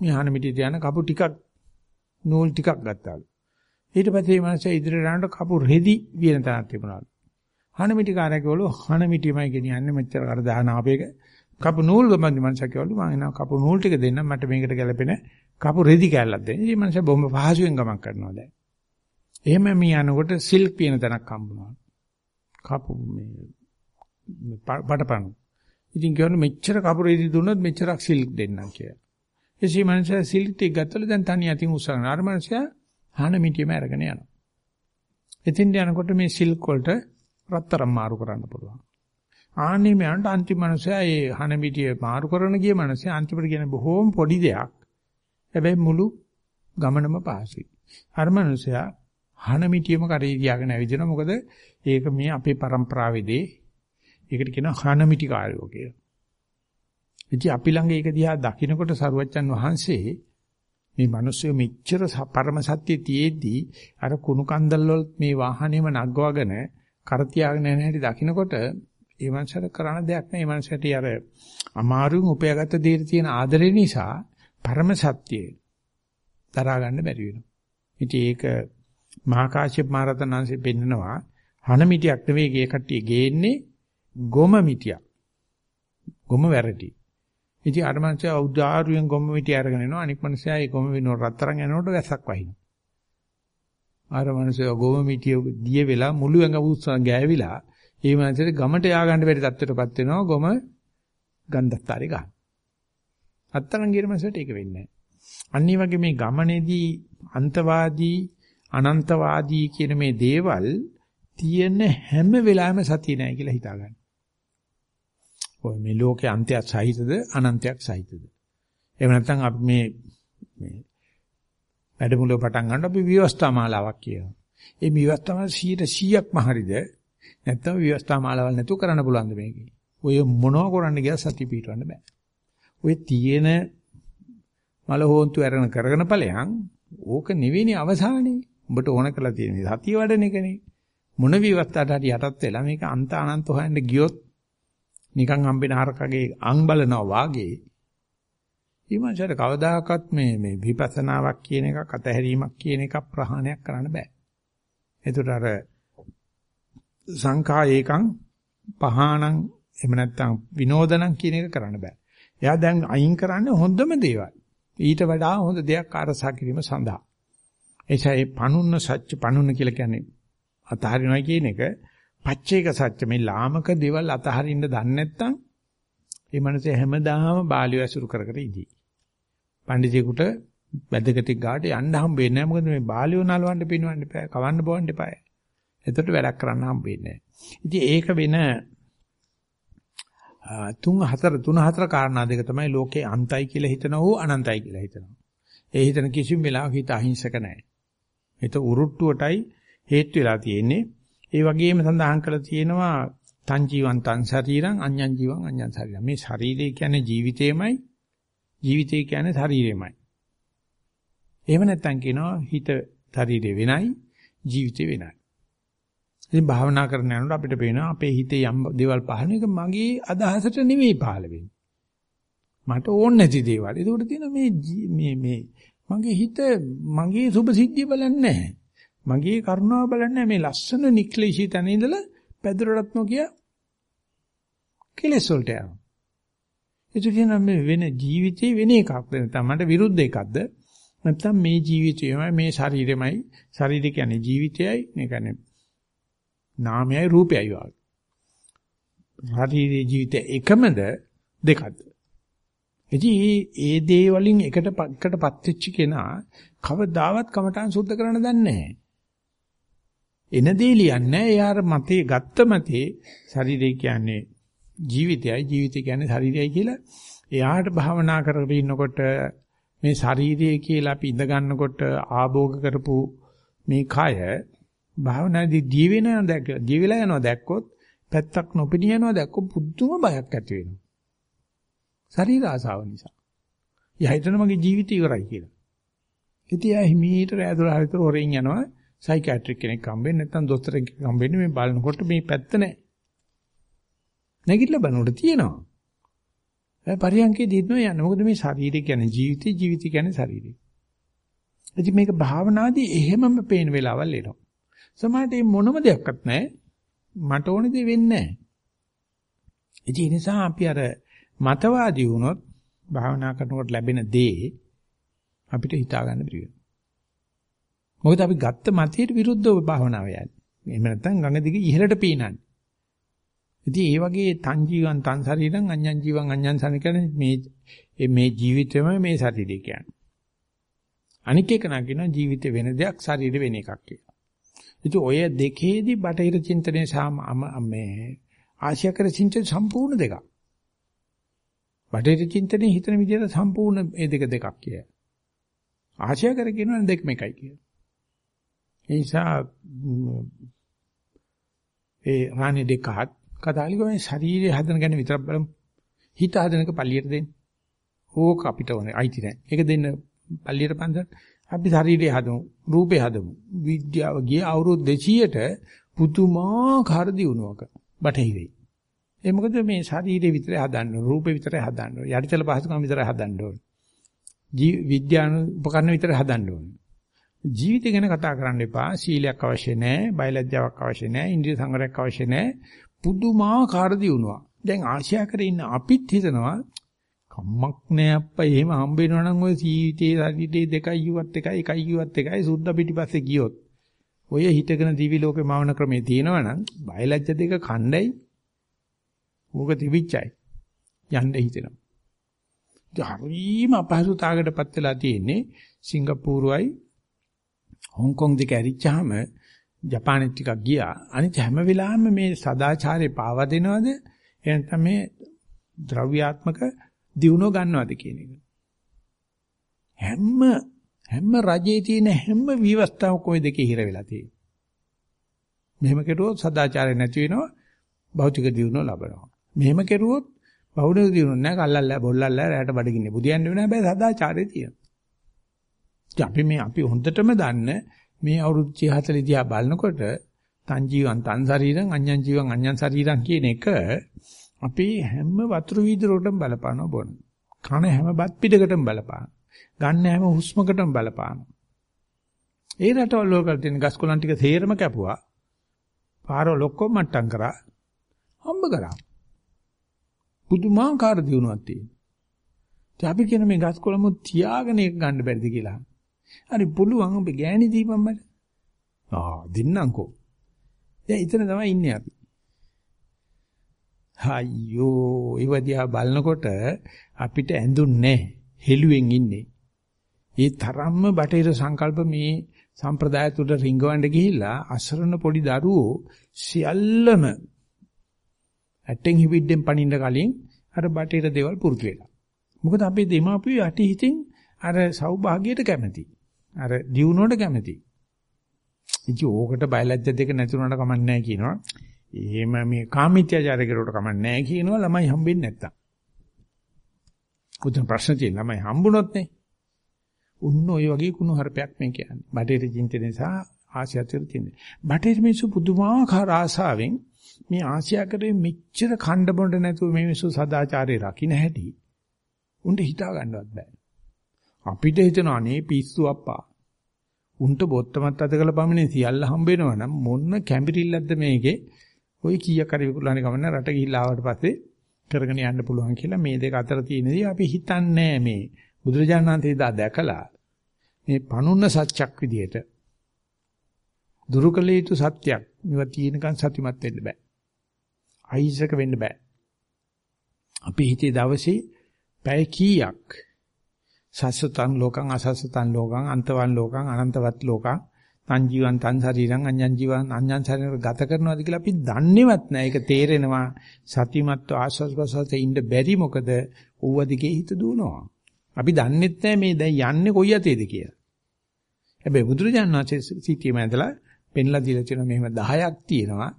මේ හන මිටිය තියන කපු ටිකක් නූල් ටිකක් ගත්තාලු. ඊට පස්සේ මේ මිනිස්සයා ඉදිරියට යනකොට කපු රෙදි වියන තරක් තිබුණාලු. හන මිටි කාර්යකවල හන මිටිමයි ගෙනියන්නේ මෙච්චර කර දාන ආපේක කපු නූල් ගමන්දි මං සකියවලු මං එනවා කපු නූල් ටික දෙන්න මට මේකට ගැලපෙන කපු රෙදි කෑල්ලක් දෙන්න. ඉතින් මං බොම්බ පහසුවෙන් ගමන් කරනවා දැන්. එහෙම මේ යනකොට සිල්ක් පියන තැනක් හම්බුනවා. කපු මේ පටපණු. ඉතින් කියවන මෙච්චර කපුරේදි දුන්නොත් මෙච්චරක් සිල්ක් දෙන්නම් කියලා. එසේ මනුස්සයා සිල්ක් ටික ගත්තල දැන් තනිය අතින් උස්සගෙන අර මනුස්සයා හාන මිටියම අරගෙන යනවා. ඉතින් යනකොට මේ සිල්ක් වලට රත්තරන් මාරු කරන්න පුළුවන්. ආන්නේ මයන්ට අන්තිම මනුස්සයා ඒ හන මිටිය මාරු කරන ගිය මනුස්සයා අන්තිමට කියන බොහෝම පොඩි දෙයක්. හැබැයි මුළු ගමනම පහසුයි. අර මනුස්සයා හන මිටියම කරේ තියාගෙන ඇවිදිනවා. මොකද ඒක මේ අපේ પરම්පරාවේදී ඒකට කියනවා හන මිටි කාර්යෝ කියලා. ඉතින් අපි ළඟ ඒක දිහා දකිනකොට සරුවච්චන් වහන්සේ මේ මිනිස්සු මෙච්චර පරම සත්‍ය තියේදී අර කුණු කන්දල් වල මේ වාහනේම නග්ගවගෙන කර තියාගෙන යන හැටි දකිනකොට ඒ මනුස්සයට කරන්න දෙයක් නැහැ. ඒ මනුස්සයට අර අමාරුවෙන් උපයාගත්ත දේට තියෙන ආදරය නිසා පරම සත්‍යය දරා ගන්න බැරි වෙනවා. ඉතින් ඒක මහා කාශ්‍යප මහ රහතන් වහන්සේ පෙන්නනවා හන මිටියක් නෙවෙයි ගේ කට්ටිය ගේන්නේ ගොම මිටියක්. ගොම වැරටි. ඉතින් අර මනුස්සයා උදාාරුවෙන් ගොම මිටිය අරගෙන එනවා අනික් මනුස්සයා ඒ ගොම විනෝ රත්තරන් යනකොට වැස්සක් වහිනවා. අර මනුස්සයා ගොම මිටිය දිය වෙලා මුළු ඇඟ උස්සන් ගෑවිලා ඒ මනුස්සයාට ගමට යා ගන්න බැරි තත්ත්වයටපත් වෙනවා ගොම ගන්ධස්තරේ ගන්න. අත්තරන් ගියර මනුස්සයාට ඒක වෙන්නේ නැහැ. අනිත් වගේ මේ ගමනේදී අන්තවාදී අනන්තවාදී කියන මේ දේවල් තියෙන හැම වෙලාවෙම සතිය නැහැ කියලා හිතා ගන්න. ඔය මේ ලෝකේ අන්තයක් සහිතද අනන්තයක් සහිතද? එහෙම නැත්නම් අපි මේ මේ වැඩමුළුව පටන් ගන්න අපි විවස්ථා මාලාවක් කියනවා. ඒ විවස්ථා මාලාව 100%ක්ම හරිද? නැත්නම් විවස්ථා මාලාවල් නැතුව කරන්න පුළුවන්ද මේකේ? ඔය මොනව කරන්න ගියා සතිය පිටවන්න බෑ. ඔය තියෙන මල හොන්තු අරගෙන කරගෙන ඵලයන් ඕක නෙවෙයිනේ අවසානේ. උඹට ඕන කරලා තියෙන්නේ සතිය වඩන එකනේ. මොන විවස්ථාවට හරි යටත් වෙලා මේක අන්ත අනන්ත හොයන්න ගියොත් නිකන් හම්බෙන හරකගේ අං බලනවා වාගේ ඊමණට කවදාකවත් මේ මේ විපස්සනාවක් කියන එකක් අතහැරීමක් කියන එකක් ප්‍රහාණයක් කරන්න බෑ. ඒකට අර සංඛා ඒකං පහාණං එහෙම නැත්නම් විනෝදනං කියන එක කරන්න බෑ. එයා දැන් අයින් කරන්නේ හොඳම දේවල්. ඊට වඩා හොඳ දෙයක් අරසා කිරීම සඳහා. එයිසා මේ පනුන්න සත්‍ය පනුන්න කියලා කියන්නේ අතහරිනවා කියන එක පච්චේක සත්‍ය මේ ලාමක දේවල් අතහරින්න දන්නේ නැත්නම් ඒ මනසේ හැමදාම බාලිය ඇසුරු කර කර ඉදී. පඬිජෙකුට වැදගතික් ගාට යන්න හම්බෙන්නේ නැහැ මොකද මේ බාලියෝ නලවන්න පිනවන්න එපා කවන්න බොන්න එපා. එතකොට වැඩක් කරන්න හම්බෙන්නේ නැහැ. ඉතින් ඒක වෙන තුන් හතර තුන හතර කාරණා දෙක තමයි ලෝකේ අන්තයි කියලා හිතනවා හෝ අනන්තයි කියලා හිතනවා. ඒ හිතන කිසිම වෙලාවක හිත අහිංසක නැහැ. හිත උරුට්ටුවටයි හේතු වෙලා තියෙන්නේ. ඒ වගේම සඳහන් කරලා තියෙනවා තන් ජීවන් තන් ශරීරං අඤ්ඤං ජීවන් අඤ්ඤං ශරීරං. මේ ශරීරය කියන්නේ ජීවිතේමයි ජීවිතය කියන්නේ ශරීරෙමයි. එහෙම නැත්නම් කියනවා හිත ශරීරය වෙනයි ජීවිතේ වෙනයි. ඉතින් භාවනා කරන යනකොට අපිට පේනවා අපේ හිතේ යම් දේවල් පහළ එක මගේ අදහසට නෙවෙයි පහළ වෙන්නේ. මට ඕන නැති දේවල්. ඒකට තියෙන මේ මේ මේ මගේ හිත මගේ සුභ සිද්ධිය බලන්නේ නැහැ. මගේ කරුණාව බලන්නේ මේ ලස්සන නික්ලේශී තැන ඉඳලා පැදුරටත් නොකිය කෙලෙස් වලට යනවා. ඒක කියන මේ වෙන ජීවිතේ වෙන එකක්ද නැත්නම් මට විරුද්ධ එකක්ද නැත්නම් මේ ජීවිතයමයි මේ ශරීරෙමයි ශරීරය කියන්නේ ජීවිතයයි මේ කියන්නේ නාමයයි රූපයයි වගේ. ශරීරයේ ජීවිතය එකමද දෙකද? ඉතින් ඒ දේ වලින් එකට එකටපත් වෙච්ච කෙනා කවදාවත් කමටහන් සුද්ධ කරන්න දන්නේ නැහැ. එන දේ ලියන්නේ එයාර මතේ ගත්ත මතේ ශරීරය කියන්නේ ජීවිතයයි. ජීවිතය කියන්නේ ශරීරයයි කියලා. එයාට භාවනා කරගෙන ඉන්නකොට මේ ශරීරය කියලා අපි ඉඳ ගන්නකොට ආභෝග කරපු මේ කය භාවනාදී දී වෙනවා දැක්ක දී වෙලා යනවා දැක්කොත් පැත්තක් නොපෙනී යනවා දැක්කොත් පුදුම බයක් ඇති වෙනවා. ශරීර ආසාව නිසා. එයා හිතන මගේ ජීවිතය ඉවරයි කියලා. ඉතින් එයා හිමීට රැඳුර හරිතර හොරෙන් යනවා සයිකියාට්‍රික් කෙනෙක් හම්බෙන්නේ නැත්නම් දොස්තර කෙනෙක් හම්බෙන්නේ මේ බලනකොට මේ පැත්ත නැහැ. නැගිටලා බලනකොට තියෙනවා. ඒ පරියන්කේ දිනනවා යන්නේ. මොකද මේ ශරීරය කියන්නේ ජීවිතය ජීවිතය කියන්නේ ශරීරය. ඉතින් මේක භාවනාදී එහෙමම පේන වෙලාවල් එනවා. සමහරට මේ මොනම දෙයක්වත් නැහැ. මට ඕනේ දේ වෙන්නේ නැහැ. ඉතින් ඒ නිසා අපි අර මතවාදී වුණොත් භාවනා කරනකොට ලැබෙන දේ අපිට හිතා ගන්න බැරි වෙනවා. මොකද අපි ගත්ත මතයට විරුද්ධව භාවනාව යන්නේ. එහෙම නැත්නම් ගඟ දිගේ ඉහළට පීනන්නේ. ඉතින් ඒ වගේ තන් ජීවන් තන් ශරීරං අඤ්ඤං ජීවන් අඤ්ඤං ශරීර කියන්නේ මේ මේ ජීවිතෙම මේ ශරීරය කියන්නේ. අනික් එක නගින ජීවිතේ වෙන දෙයක් ශරීර වෙන එකක් කියලා. ඉතින් ඔය දෙකේදී බටහිර චින්තනයේ සාම මේ ආශ්‍යකර චින්තන සම්පූර්ණ දෙකක්. බටහිර චින්තනයේ හිතන විදිහට සම්පූර්ණ මේ දෙක දෙකක් කිය. ආශ්‍යකර කියනවා දෙකම එකයි කිය. ඒ නිසා ඒ රාණි දෙකත් කතාලිකෝ මේ ශරීරය හදන ගැන විතරක් බලමු. හිත හදන එක පල්ලියට දෙන්න. ඕක අපිට ඕනේ අයිති නැහැ. ඒක දෙන්න පල්ලියට පන්සල්. අපි ශරීරය හදමු, රූපේ හදමු. විද්‍යාව ගිය අවුරුදු 200ට පුදුමාකාර දියුණුවක බටහිරේ. ඒ මොකද මේ ශරීරේ විතරයි හදන්න ඕනේ, රූපේ විතරයි හදන්න ඕනේ, යටිතල පහසුකම් විතරයි හදන්න ඕනේ. ජී විද්‍යානු උපකරණ විතරයි හදන්න ඕනේ. ජීවිතය ගැන කතා කරන්න එපා. සීලයක් අවශ්‍ය නැහැ, බයලජ්ජාවක් අවශ්‍ය නැහැ, ඉන්ද්‍රිය සංවරයක් අවශ්‍ය නැහැ. පුදුමාකාර දියුණුවක්. දැන් ආශා කරේ ඉන්න අපිත් හිතනවා කම්මක් නෑ අප්පා එහෙම හම්බ වෙනවා නම් ඔය සීවිතේ ශරීරේ දෙකයි යුවත් එකයි එකයි යුවත් එකයි සුද්ධ පිටිපස්සේ ගියොත් ඔය හිටගෙන දිවි ලෝකේ මවන ක්‍රමේ තියෙනවා නම් බයලජ්‍ය දෙක කණ්ඩයි මොක තිබිච්චයි යන්න හිතෙනවා. හරිම අපහසුතාවකටපත් වෙලා තියෙන්නේ සිංගප්පූරුවයි හොංකොං දෙක ඇරිච්චාම ජපානෙත් ටිකක් ගියා. අනිත් හැම වෙලාවෙම මේ සදාචාරේ පාවා දෙනවද? එහෙනම් මේ ද්‍රව්‍යාත්මක දියුණුව ගන්නවද කියන එක. හැම හැම රජයේ තියෙන හැම විවස්ථාවක ওই දෙකේ හිර වෙලා තියෙනවා. මෙහෙම කෙරුවොත් සදාචාරය නැති වෙනවා භෞතික දියුණුව ලබනවා. මෙහෙම කෙරුවොත් බෞද්ධ දියුණුව නැහැ කල්ලල්ලා බොල්ලල්ලා රැට බඩගින්නේ බුදියන්න වෙන හැබැයි සදාචාරය තියෙනවා. අපි මේ අපි හොඳටම දන්න මේ අවුරුදු 40 දිහා බලනකොට තන් ජීවන් තන් ශරීරං අඤ්ඤං ජීවන් අඤ්ඤං ශරීරං කියන එක අපි හැම වතුර වීදුරකටම බලපානවා බොන. කන හැම බත් පිටකටම බලපාන. ගන්න හැම හුස්මකටම බලපාන. ඒ රටවල වල තියෙන ගස් කොළන් ටික තේරම කැපුවා. පාරවල ඔක්කොම මට්ටම් කරා. හම්බ කරා. පුදුමාකාර දියුණුවක් තියෙනවා. අපි කියන මේ ගස් කොළම තියාගෙන එක ගන්න බැරිද කියලා. හරි පුළුවන් ඔබ ගෑණි දීපන් මට. ආ දෙන්නම්කෝ. දැන් ඉතන තමයි ඉන්නේ අපි. අයියෝ ඉවදියා බලනකොට අපිට ඇඳුන්නේ හෙළුවෙන් ඉන්නේ. ඒ තරම්ම බටහිර සංකල්ප මේ සම්ප්‍රදාය තුල රිංගවන්න ගිහිල්ලා අසරණ පොඩි දරුවෝ සියල්ලම ඇටෙන් හිවිද්දෙන් පණින්න කලින් අර බටහිර දේවල් පුරුදු වෙලා. මොකද අපේ දෙමාපියෝ යටි හිතින් අර සෞභාග්‍යයට කැමති. අර දියුණුවට කැමති. ඉතින් ඕකට බයලජ්‍ය දෙක නැතුණාට කමක් නැහැ කියනවා. එහෙම මේ කාමීත්‍යචාර කෙරුවට කමක් නැහැ කියනවා ළමයි හම්බෙන්නේ නැත්තම්. උදේ ප්‍රශ්න තියෙන ළමයි හම්බුනොත් නේ. උන්න ඔය වගේ කුණු හරපයක් මේ කියන්නේ. බටේට චින්තන නිසා ආසියාතර තියෙන. බටේට මිනිස්සු පුදුමාකාර ආසාවෙන් මේ ආසියාකරේ මෙච්චර ඛණ්ඩ බොණ්ඩ නැතුව මේ මිනිස්සු සදාචාරය රකින්න හැටි. උන්ට හිතා ගන්නවත් බෑ. අපිට හිතනවා අනේ පිස්සු අප්පා. උන්ට බොත්තමත් අදකල පමණේ සියල්ල හම්බ වෙනවා නම් මොන්න කැඹිරිල්ලක්ද මේකේ? ওই කීයක් හරි විකුණන්නේ කමන්න රට ගිහිල්ලා ආවට පස්සේ කරගෙන යන්න පුළුවන් කියලා මේ දෙක අතර තියෙනදී අපි හිතන්නේ මේ බුදුරජාණන් වහන්සේ දා දැකලා මේ පනුන්න සත්‍යක් විදියට දුරුකල යුතු සත්‍යක් මේවා තියෙනකන් සතිමත් වෙන්න බෑ. අහිංසක වෙන්න බෑ. අපි හිතේ දවසේ පැය කීයක් සස්සතං ලෝකං අසස්සතං ලෝකං අන්තවන් ලෝකං අනන්තවත් ලෝකං තන් ජීවන් තන් ශරීරං අඤ්ඤං ජීවන් අඤ්ඤං ශරීර ගත කරනවාද කියලා අපි දන්නේවත් නැහැ. ඒක තේරෙනවා සතිමත්ව ආස්වාද ප්‍රසවාසයේ ඉන්න බැරි මොකද ඌව දිගේ හිත දුවනවා. අපි දන්නෙත් නැහැ මේ දැන් යන්නේ කොයි යතේද කියලා. හැබැයි බුදුරජාණන් වහන්සේ සිටියේ මැදලා පෙන්ලා දීලා තියෙන මෙහෙම 10ක් තියෙනවා.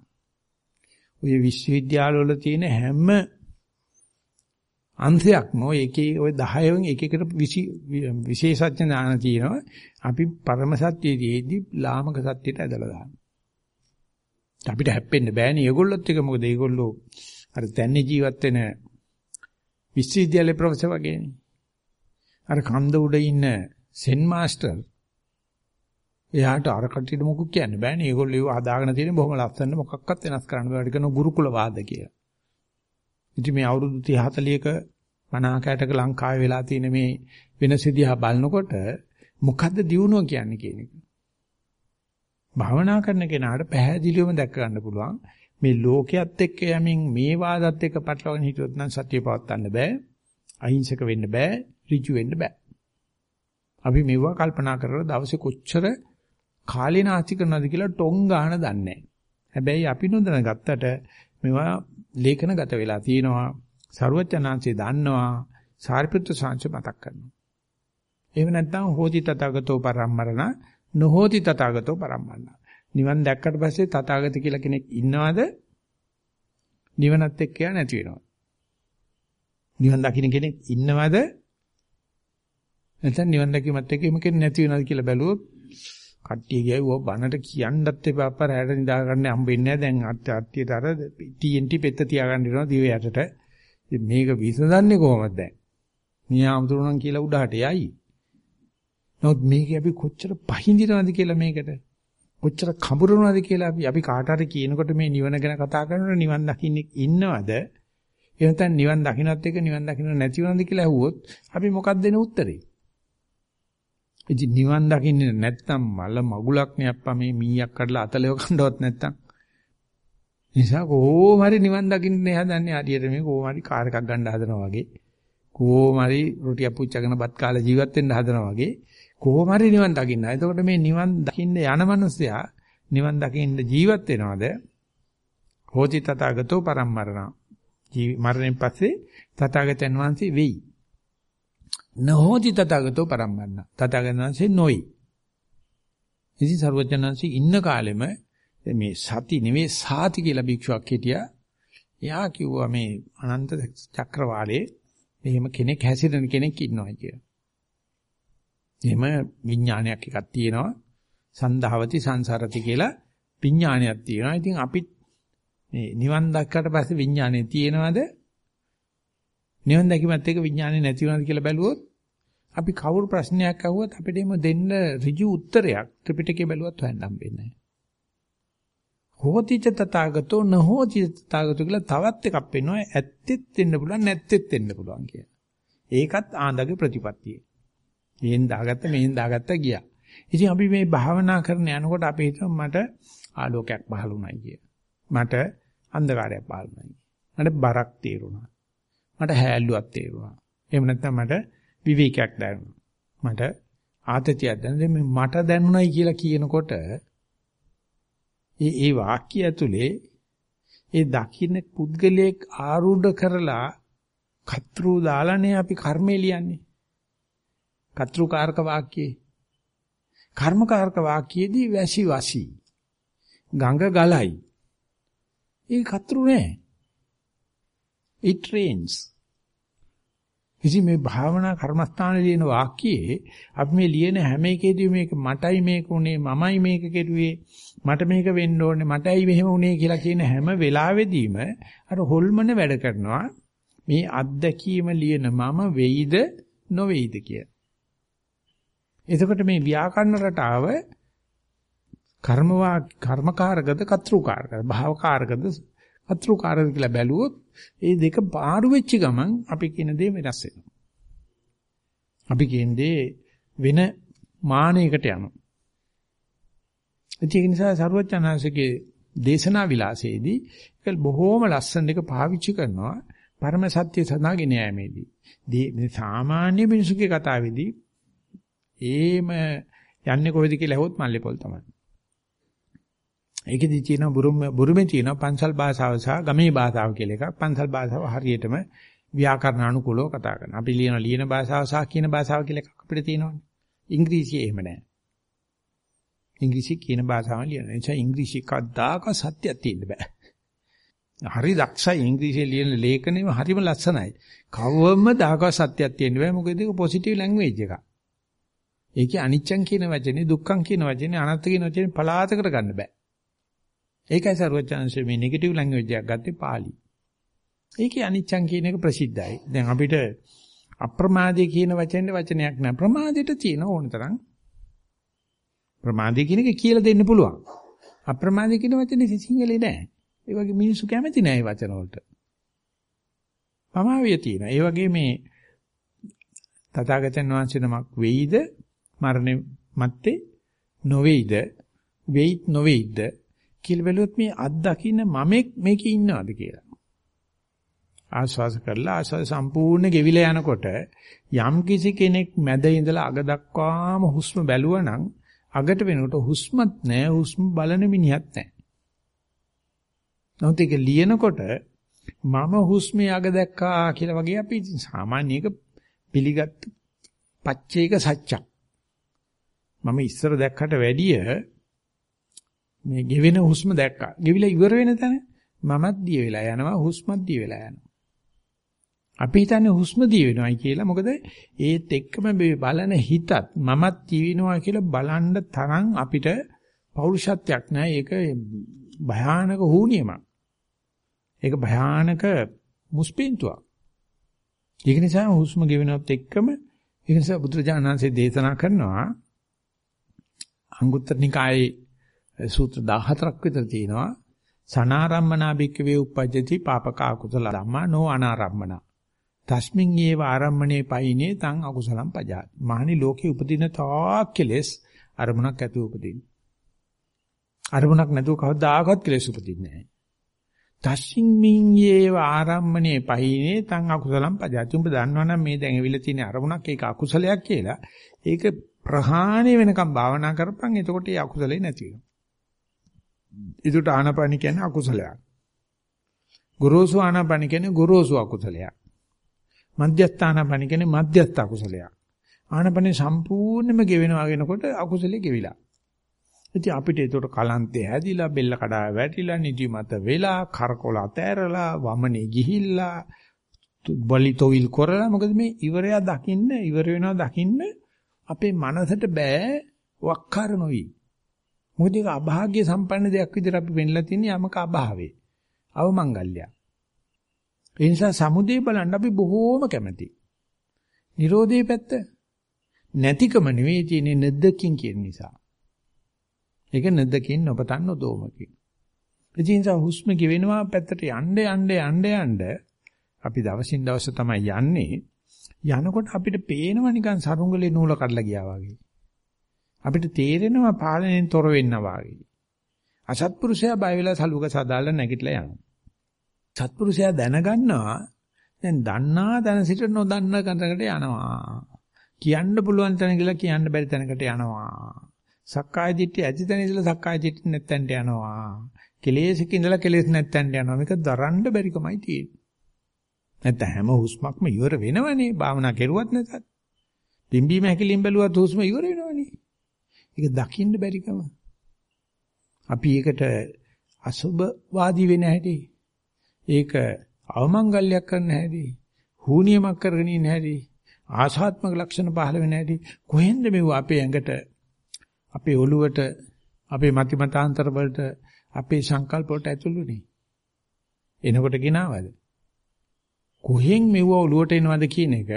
ඔය විශ්වවිද්‍යාලවල තියෙන හැම අංශයක්ම ඔය එකේ ඔය 10න් එක එකට විශේෂඥ ඥාන තියෙනවා. අපි පරම සත්‍යයේදී ලාමක සත්‍යයට ඇදලා දානවා. අපිට හැප්පෙන්න බෑනේ ඒගොල්ලොත් එක මොකද ඒගොල්ලෝ අර තැන්නේ ජීවත් වෙන විශ්වවිද්‍යාලේ ප්‍රොෆෙසර් වගේනේ. අර කන්ද උඩ ඉන්න සෙන් මාස්ටර් එයාට අර කට්ටියට මොකක් කියන්න බෑනේ. ඒගොල්ලෝ ඒව හදාගෙන තියෙන බොහොම ලස්සන මොකක්වත් වෙනස් කරන්න බෑ. ඒක ගුරුකුල වාද කියලා. ඉතින් මේ අවුරුදු 30 40ක 50කටක ලංකාවේ වෙලා තියෙන මේ වෙනස දිහා බලනකොට මොකද්ද දියුණුව කියන්නේ කියන එක. භාවනා කරන කෙනාට පැහැදිලිවම දැක ගන්න පුළුවන් මේ ලෝකයේත් එක්ක යමින් මේ වාදත් එක්ක පටලවාගෙන හිටියොත් නම් සත්‍ය පවත්වන්න බෑ. අහිංසක වෙන්න බෑ. ඍජු වෙන්න බෑ. අපි මෙවුවා කල්පනා කරලා දවසේ කොච්චර කාලේ නාස්ති කරනවද කියලා ටොං ගන්න දන්නේ නැහැ. හැබැයි අපි නොදැන ගත්තට මේවා ලේඛනගත වෙලා තියෙනවා. ਸਰුවචනාංශය දන්නවා. සාරිපුත්‍ර සාංශ මතක් කරනවා. එහෙම නැත්නම් හෝති තථාගතෝ පරම්මරණ නොහෝති තථාගතෝ පරම්මරණ. නිවන් දැක්කට පස්සේ තථාගත කියලා කෙනෙක් ඉන්නවද? නිවනත් එක්ක යා නැති වෙනවා. නිවන් දකින්න කෙනෙක් ඉන්නවද? නැත්නම් නිවන් දැකීමත් එක්ක එම කෙනෙක් නැති වෙනවද කියලා බැලුවොත් කට්ටිය ගියව බනට කියන්නත් එපා අප්පා රැයට නිදා ගන්න හම්බෙන්නේ නැහැ. දැන් අත්‍යයට අර TNT පෙත්ත තියාගන්න ඉරනවා දිව යටට. මේක විසඳන්නේ කොහොමද දැන්? මියා අමුතුරුනම් කියලා උඩහට යයි. නමුත් මේක අපි කොච්චර පහඳිනවද කියලා මේකට? කොච්චර කඹරනවද කියලා අපි අපි කාට හරි කියනකොට මේ නිවන ගැන කතා කරනකොට නිවන් දකින්නේ ඉන්නවද? එහෙනම් නිවන් දකින්නත් එක නිවන් දකින්න නැති වෙනවද කියලා අහුවොත් අපි මොකක්ද දෙන උත්තරේ? ඉතින් නිවන් දකින්නේ නැත්නම් මල මගුලක් නේ අප්පා මේ මීයක් කඩලා අතලෙව කණ්ඩවත් නැත්නම්. නිසා කොහොම හරි නිවන් දකින්නේ හදන්නේ හරියට මේ කොහොම හරි කාර් එකක් ගන්න හදනවා වගේ. කොහොම හරි රොටියක් පුච්චගෙන බත් කාලා ජීවත් වෙන්න හදනවා වගේ. කොහොම හරි නිවන් දකින්න. එතකොට මේ නිවන් දකින්න යන මනුස්සයා නිවන් දකින්න ජීවත් වෙනවද? හෝති තථාගතෝ පරම්මරණ. ජීවි මරණයෙන් පස්සේ තථාගතයන් වහන්සේ වෙයි. නහෝති තථාගතෝ පරම්මන්න. තථාගතයන්සේ නොයි. ඉතින් සර්වඥාන්සේ ඉන්න කාලෙම මේ සති නෙවෙයි සාති කියලා භික්ෂුවක් හිටියා. එයා කිව්වා මේ අනන්ත චක්‍රවාලේ මෙහෙම කෙනෙක් හැසිරෙන කෙනෙක් ඉන්නවා කියලා. එහෙම විඥානයක් එකක් තියෙනවා. සන්දාවති සංසාරති කියලා විඥානයක් තියෙනවා. ඉතින් අපි මේ නිවන් දැක්කට පස්සේ විඥානේ තියෙනවද? නිවන් දැකීමත් එක්ක විඥානේ නැති වෙනවද කියලා බැලුවොත් අපි කවුරු ප්‍රශ්නයක් අහුවත් අපිට එම දෙන්න ඍජු උත්තරයක් ත්‍රිපිටකේ බැලුවත් හොයන්න හම්බෙන්නේ නැහැ. හෝතිච තථාගතෝ නහෝති තථාගතෝ කියලා තවත් එකක් පෙන්වනවා ඇත්තෙත් වෙන්න පුළුවන් නැත්තෙත් වෙන්න පුළුවන් කියලා. ඒකත් ආන්දගේ ප්‍රතිපත්තිය. මෙහෙන් දාගත්ත මෙහෙන් දාගත්ත ගියා. ඉතින් අපි මේ භාවනා කරන යනකොට අපි හිතමු මට ආලෝකයක් පහළ වුණයි කිය. මට අන්ධකාරයක් පහළ වුණයි. මට බරක් තේරුණා. මට හැල්ලුවක් තේරුණා. එහෙම නැත්නම් මට විවේකයක් දැනුණා. මට ආතතියක් දැනුණා. මේ මට දැනුණයි කියලා කියනකොට ඒ ඒ වාක්‍ය ඇතුලේ ඒ දකින්න පුද්ගලයෙක් ආරූඪ කරලා කත්රු දාලානේ අපි කර්මය ලියන්නේ. කත්රුකාරක වාක්‍යයේ. කර්මකාරක වාක්‍යයේදී වැසි වසි. ගඟ ගලයි. ඒ කත්රු නෑ. it rains ඉතින් මේ භාවනා කර්මස්ථානයේ ලියන වාක්‍යයේ අපි මේ ලියන හැම එකේදී මේක මටයි මේක උනේ මමයි මේක කෙරුවේ මට මේක වෙන්න ඕනේ මටයි මෙහෙම උනේ කියලා කියන හැම වෙලාවෙදීම අර හොල්මන වැඩ කරනවා මේ අත්දැකීම ලියන මම වෙයිද නොවේයිද කිය. එතකොට මේ ව්‍යාකරණ රටාව කර්මවා කර්මකාරකද කත්‍රුකාරකද භාවකාරකද කත්‍රුකාරකද කියලා බැලුවොත් ඒ දෙක පාරු වෙච්ච ගමන් අපි කියන දේ වෙනස් වෙනවා. අපි කියන්නේ වෙන මානයකට යනවා. ඒක නිසා සරුවචනාංශගේ දේශනා විලාසයේදී ඒක බොහෝම ලස්සන එක පාවිච්චි කරනවා පරම සත්‍ය සඳහාගෙන යෑමේදී. මේ සාමාන්‍ය මිනිසුගේ කතාවේදී ඒම යන්නේ කොහෙද කියලා ඇහුවොත් මල්ලේ පොල් තමයි. ඒකෙදි තියෙන බුරුම බුරුමේ තියෙන පන්සල් භාෂාව සහ ගමේ භාෂාව කියලා එකක්. පන්සල් භාෂාව හරියටම ව්‍යාකරණ අනුකූලව කතා කරනවා. අපි ලියන ලියන භාෂාව සහ කියන භාෂාව කියලා එකක් අපිට තියෙනවානේ. ඉංග්‍රීසියේ එහෙම නැහැ. ඉංග්‍රීසි කියන භාෂාව ලියන. ඒ නිසා ඉංග්‍රීසි කද්දාක සත්‍යයක් තියෙන්න බෑ. හරි දක්ෂයි ඉංග්‍රීසියෙන් ලියන ලේඛනෙම හරිම ලස්සනයි. කවවම දාක සත්‍යයක් තියෙන්න බෑ. මොකද ඒක පොසිටිව් ලැන්ග්වේජ් එකක්. ඒකේ අනිච්චං කියන වචනේ දුක්ඛං කියන වචනේ අනත්ත කියන වචනේ පලාතකට ගන්න බෑ. ඒකයි සරුවචාන්සේ මේ නෙගටිව් ලැන්ග්වේජ් එකක් ගත්තේ පාලි. ඒකේ අනිච්චං කියන එක ප්‍රසිද්ධයි. දැන් අපිට අප්‍රමාදී කියන වචනේ වචනයක් නෑ. ප්‍රමාදයට තියෙන ඕන තරම්. ප්‍රමාදී කියන එක කියලා දෙන්න පුළුවන්. අප්‍රමාදී කියන වචනේ සිංහලේ නෑ. ඒ වගේ මිනිස්සු කැමති නෑ මේ වචන වලට. පමාවිය තියෙනවා. ඒ වගේ මේ තථාගතයන් වහන්සේ නමක් වෙයිද මරණය මැත්තේ නොවේයිද වෙයිත් නොවේයිද කියලා බැලුවොත් මේ අත් දකින්න මමෙක් මේකේ ඉන්නවද කියලා. ආස්වාස කරලා ආස්වාස සම්පූර්ණ ගෙවිලා යනකොට යම් කිසි කෙනෙක් මැද ඉඳලා අග දක්වාම හුස්ම බැලුවා නම් අගට වෙනකොට හුස්මත් නැහැ හුස්ම බලන මිනිහත් නැහැ. නමුත් ඒක ලියනකොට මම හුස්මේ අග දැක්කා කියලා වගේ අපි සාමාන්‍ය එක පිළිගත් පච්චේක සත්‍යක්. මම ඉස්සර දැක්කට වැඩිය මේ ගෙවෙන හුස්ම දැක්කා. ගෙවිලා ඉවර වෙන තැන මමත් දිය වෙලා යනවා හුස්මත් දිය වෙලා යනවා. අපි හිතන්නේ හුස්ම දිය වෙනවයි කියලා. මොකද ඒත් එක්කම මේ බලන හිතත් මමත් දිය වෙනවා කියලා බලන්න තරම් අපිට පෞරුෂත්වයක් නැහැ. ඒක භයානක හුනියමක්. ඒක භයානක මුස්පින්තුවක්. ඒක නිසා හුස්ම ගෙවෙනවත් එක්කම ඒ නිසා බුදුරජාණන්සේ දේශනා කරනවා අංගුත්තර නිකායේ සූත්‍ර 14ක් විතර තියෙනවා සනාරම්මනා භික්කවේ උපජ්ජති පාපක අකුසල ධම්මා නෝ අනාරම්මනා තස්මින් ඒව ආරම්මනේ පයිනේ තං අකුසලම් පජාති මහනි ලෝකේ උපදින තාක් කෙලෙස් අරමුණක් ඇතුව උපදින අරමුණක් නැතුව කවදාකවත් කෙලෙස් උපදින්නේ නැහැ තස්සින් මින් යේව ආරම්මනේ පහිනේ තං අකුසලම් පජාති. උඹ දන්නවනම් මේ දැන් ඇවිල්ලා තියෙන අරමුණක් ඒක අකුසලයක් කියලා. ඒක ප්‍රහාණය වෙනකම් භාවනා කරපන් එතකොට ඒ අකුසලේ නැති වෙනවා. ඒකට ආනාපාන කියන්නේ අකුසලයක්. ගුරුසු ආනාපාන කියන්නේ ගුරුසු අකුසලයක්. මධ්‍යස්ථ ආනාපාන කියන්නේ මධ්‍යස්ථ අකුසලයක්. ආනාපානේ සම්පූර්ණයෙන්ම ගෙවෙනවා වෙනකොට අකුසලේ ගෙවිලා. ඉතින් අපිට ඒකට කලන්තේ හැදිලා බෙල්ල කඩා වැටිලා නිදිමත වෙලා කරකොල අතෑරලා වමනේ ගිහිල්ලා බලි තොවිල් කරලා මොකද මේ ඉවරයා දකින්න ඉවර වෙනවා දකින්න අපේ මනසට බෑ වක්කාර නොවි මොකද ඒක අභාග්‍ය සම්පන්න දෙයක් විදිහට අපි වෙන්නලා තියෙන යමක අභාවේ අවමංගල්‍ය ඒ නිසා සමුදේ බලන්න අපි බොහෝම කැමති නිරෝධයේ පැත්ත නැතිකම නෙවෙයි තියෙන්නේ නැද්දකින් කියන නිසා ඒක නැදකින් නොපතන්න දෝමකින්. ඒ නිසා හුස්ම ගෙවෙනවා පැත්තට යන්න යන්න යන්න යන්න අපි දවසින් දවස තමයි යන්නේ. යනකොට අපිට පේනවා නිකන් සරුංගලේ නූල කඩලා ගියා වගේ. අපිට තේරෙනවා පාලනයෙන් තොර වෙන්නා වගේ. අසත්පුරුෂයා බය වෙලා සලුවක සදාලා නැගිටලා යනවා. සත්පුරුෂයා දැනගන්නවා දැන් දන්නා තැන සිට නොදන්න කනකට යනවා. කියන්න පුළුවන් තැන කියලා කියන්න බැරි තැනකට යනවා. සක්කාය දිට්ඨිය ඇති තැන ඉඳලා සක්කාය දිට්ඨිය නැත්තන්ට යනවා. කෙලෙසක ඉඳලා කෙලෙස් නැත්තන්ට යනවා. මේක දරන්න බැරිකමයි තියෙන්නේ. නැත්නම් හැම හුස්මක්ම ඉවර වෙනවනේ. භාවනා කෙරුවත් නැතත්. පිම්බීම හැකිලින් බැලුවත් හුස්ම ඉවර වෙනවනේ. ඒක දකින්න බැරිකම. අපි ඒකට අසුබවාදී වෙන හැටි. ඒක අවමංගල්‍යයක් කරන හැටි. හූනියමක් කරගෙන ඉන්න හැටි. ආශාත්මක ලක්ෂණ පහළ වෙන හැටි. කොහෙන්ද මෙව අපේ ඇඟට අපේ ඔළුවට අපේ මති මතාන්තර වලට අපේ සංකල්ප වලට ඇතුළුනේ. එනකොට ගినాවද? කොහෙන් මෙව ඔළුවට එනවද කියන එක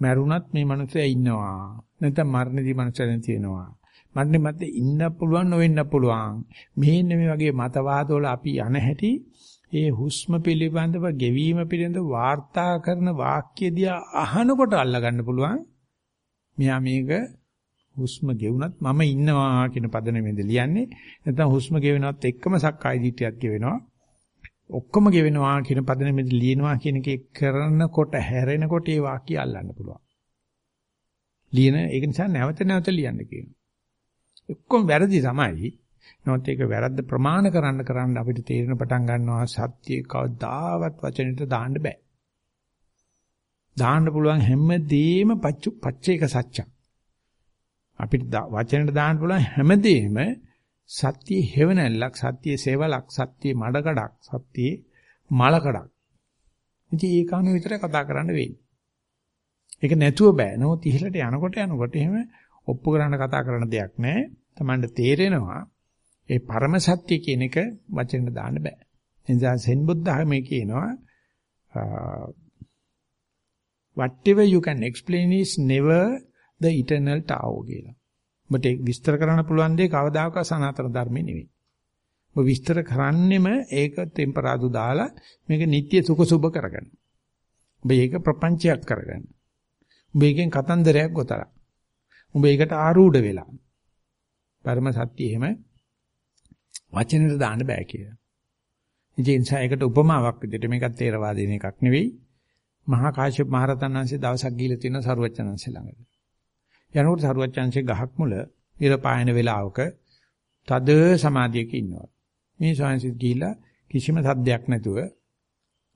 මරුණත් මේ මනුස්සයා ඉන්නවා. නැත්නම් මරණදී මනුස්සයා තියෙනවා. මරණය මැද්දේ ඉන්න පුළුවන් නොවෙන්න පුළුවන්. මෙන්න මේ වගේ මතවාදවල අපි යන හැටි ඒ හුස්ම පිළිබඳව ගෙවීම පිළිබඳව වාර්තා කරන වාක්‍ය දිහා අහනකොට අල්ලගන්න පුළුවන්. මෙයා මේක හුස්ම ගෙවුනත් මම ඉන්නවා කියන පදනමෙන්ද ලියන්නේ. නැත්නම් හුස්ම ගෙවෙනවත් එක්කම සක්කාය දිට්ඨියක් ගෙවෙනවා. ඔක්කොම ගෙවෙනවා කියන පදනමෙන්ද ලියනවා කියන එක කරනකොට හැරෙනකොට ඒ වාක්‍ය අල්ලන්න පුළුවන්. ලියන ඒක නිසා නැවත නැවත ලියන්න කියනවා. ඔක්කොම වැරදි තමයි. නමුත් ඒක වැරද්ද ප්‍රමාණ කරන්න කරන්න අපිට තේරෙන පටන් ගන්නවා සත්‍ය කවදාවත් වචනෙට දාන්න බෑ. දාන්න පුළුවන් හැමදේම පච්චු පච්චේක සත්‍යයක්. අපිට වචනෙට දාන්න පුළුවන් හැමදේම සත්‍ය හේවණල්ලක් සත්‍ය සේවලක් සත්‍ය මඩකඩක් සත්‍ය මලකඩක්. ඉතින් ඒක අනුව විතර කතා කරන්න වෙන්නේ. ඒක නැතුව බෑ. නමුත් ඉහළට යනකොට යනකොට එහෙම ඔප්පු කරන්න කතා කරන දෙයක් නැහැ. Tamanට තේරෙනවා ඒ පරම සත්‍ය කියන එක වචනෙට දාන්න බෑ. එනිසා සෙන් බුද්ධහමේ කියනවා whatever you can explain is never the eternal Tao කියලා. ඔබට විස්තර කරන්න පුළුවන් දේ කවදාකවත් සනාතන ධර්මෙ නෙවෙයි. ඔබ විස්තර කරන්නෙම ඒක ටෙම්පරාදු දාලා මේක නිට්ටය සුඛ සුභ කරගන්න. ඔබ ඒක ප්‍රපංචයක් කරගන්න. ඔබ එකෙන් කතන්දරයක් ගොතලා. ඔබ ඒකට ආරූඪ වෙලා. පරම සත්‍ය එහෙම වචනෙට දාන්න බෑ කියලා. ඉතින් ඒකට උපමාවක් විදිහට මේකත් තේරවාදීන එකක් නෙවෙයි. මහා කාශ්‍යප මහ රහතන් වහන්සේ දවසක් ගිහිල්ලා තියෙන සරුවච්චන්හන්සේ ළඟට. යනකොට සරුවච්චන්හන්සේ ගහක් මුල ඉර පායන වෙලාවක තද සමාධියක ඉන්නවා. මේ ස්වාමීන් ගිහිල්ලා කිසිම සද්දයක් නැතුව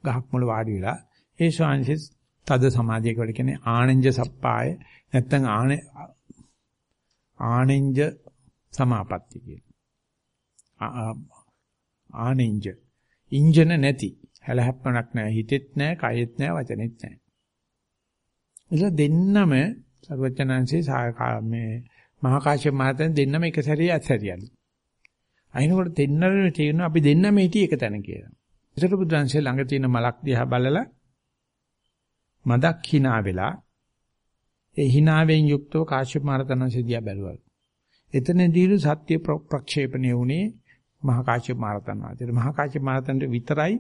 ගහක් මුල වාඩි වෙලා ඒ ස්වාමීන් තද සමාධියක වල කියන්නේ ආනන්ජ සප්පාය නැත්තම් ආන ආනෙන්ජ සමාපatti කියලා. ආනෙන්ජ ඉන්ජන නැති හැලහැප්පණක් නැහැ හිතෙත් නැහැ කයෙත් නැහැ වචනෙත් නැහැ. ඒක දෙන්නම සර්වඥාන්සේ මේ මහා කාශ්‍යප මහතෙන් දෙන්නම එක සැරේ ඇත්සැරියලු. අයින්කොට දෙන්නම තේරෙනවා අපි දෙන්නම හිටියේ එක තැන කියලා. ඒතර බුදුන්සේ ළඟ තියෙන මලක් දිහා බලලා මදක් hina වෙලා ඒ hinaවෙන් යුක්තව කාශ්‍යප මහරතනන්සේ දිහා බැලුවා. එතනදීලු සත්‍ය ප්‍රක්ෂේපණය වුණේ මහා කාශ්‍යප මහරතන් වහන්සේට. මහා කාශ්‍යප මහරතන්ට විතරයි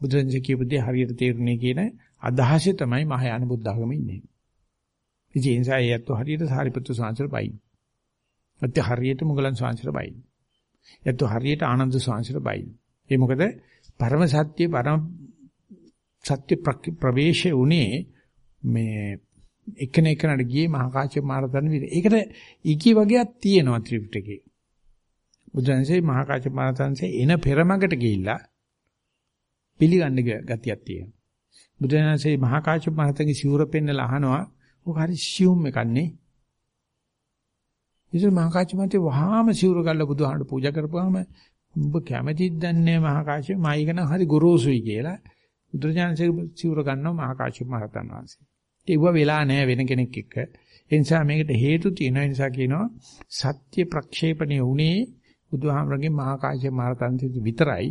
බුදුන්සේ කියපු දේ හරියට තේරුනේ කියන අදහසේ තමයි මහායාන බුද්ධ ආගමේ ඉන්නේ. ඉතින් ඒ නිසා ඒත් හරියට සාරිපුත්තු ස්වාමීන් බයින්. ඒත් හරියට මුගලන් ස්වාමීන් බයින්. ඒත් හරියට ආනන්ද ස්වාමීන් බයින්. ඒ මොකද පරම සත්‍ය පරම සත්‍ය ප්‍රවේශේ උනේ මේ එකිනෙකනට ගියේ මහා කාශ්‍යප මහරහතන් වහන්සේ. ඒකට ඉකි වගේක් තියෙනවා ත්‍රිපිටකේ. බුදුන්සේ මහා කාශ්‍යප මහරහතන්සේ එන පෙරමගට ගිහිල්ලා පිළිගන්න ගතියක් තියෙනවා. බුදුන්සේ මහා කාශ්‍යප මහරහතන්ගේ සිවුර පෙන්නලා අහනවා ඔක හරි සියුම් එකන්නේ. ඉතින් මහා කාශ්‍යප මහරහතන් වහාම සිවුර ගල්ලා බුදුහාමට පූජා කරපුවාම ඔබ කැමැතිද දන්නේ මහා කාශ්‍යප මායිකන හරි ගොරෝසුයි කියලා. බුදුරජාණන්සේ සිවුර ගන්නවා මහා කාශ්‍යප මහරහතන් වහන්සේ. ඒව වෙලා නැහැ වෙන කෙනෙක් එක්ක. ඒ නිසා මේකට හේතු තියෙනවා. ඒ නිසා කියනවා සත්‍ය ප්‍රක්ෂේපණය උනේ බුදුහාමරගේ මහා කාශ්‍යප මහරහතන් විතරයි.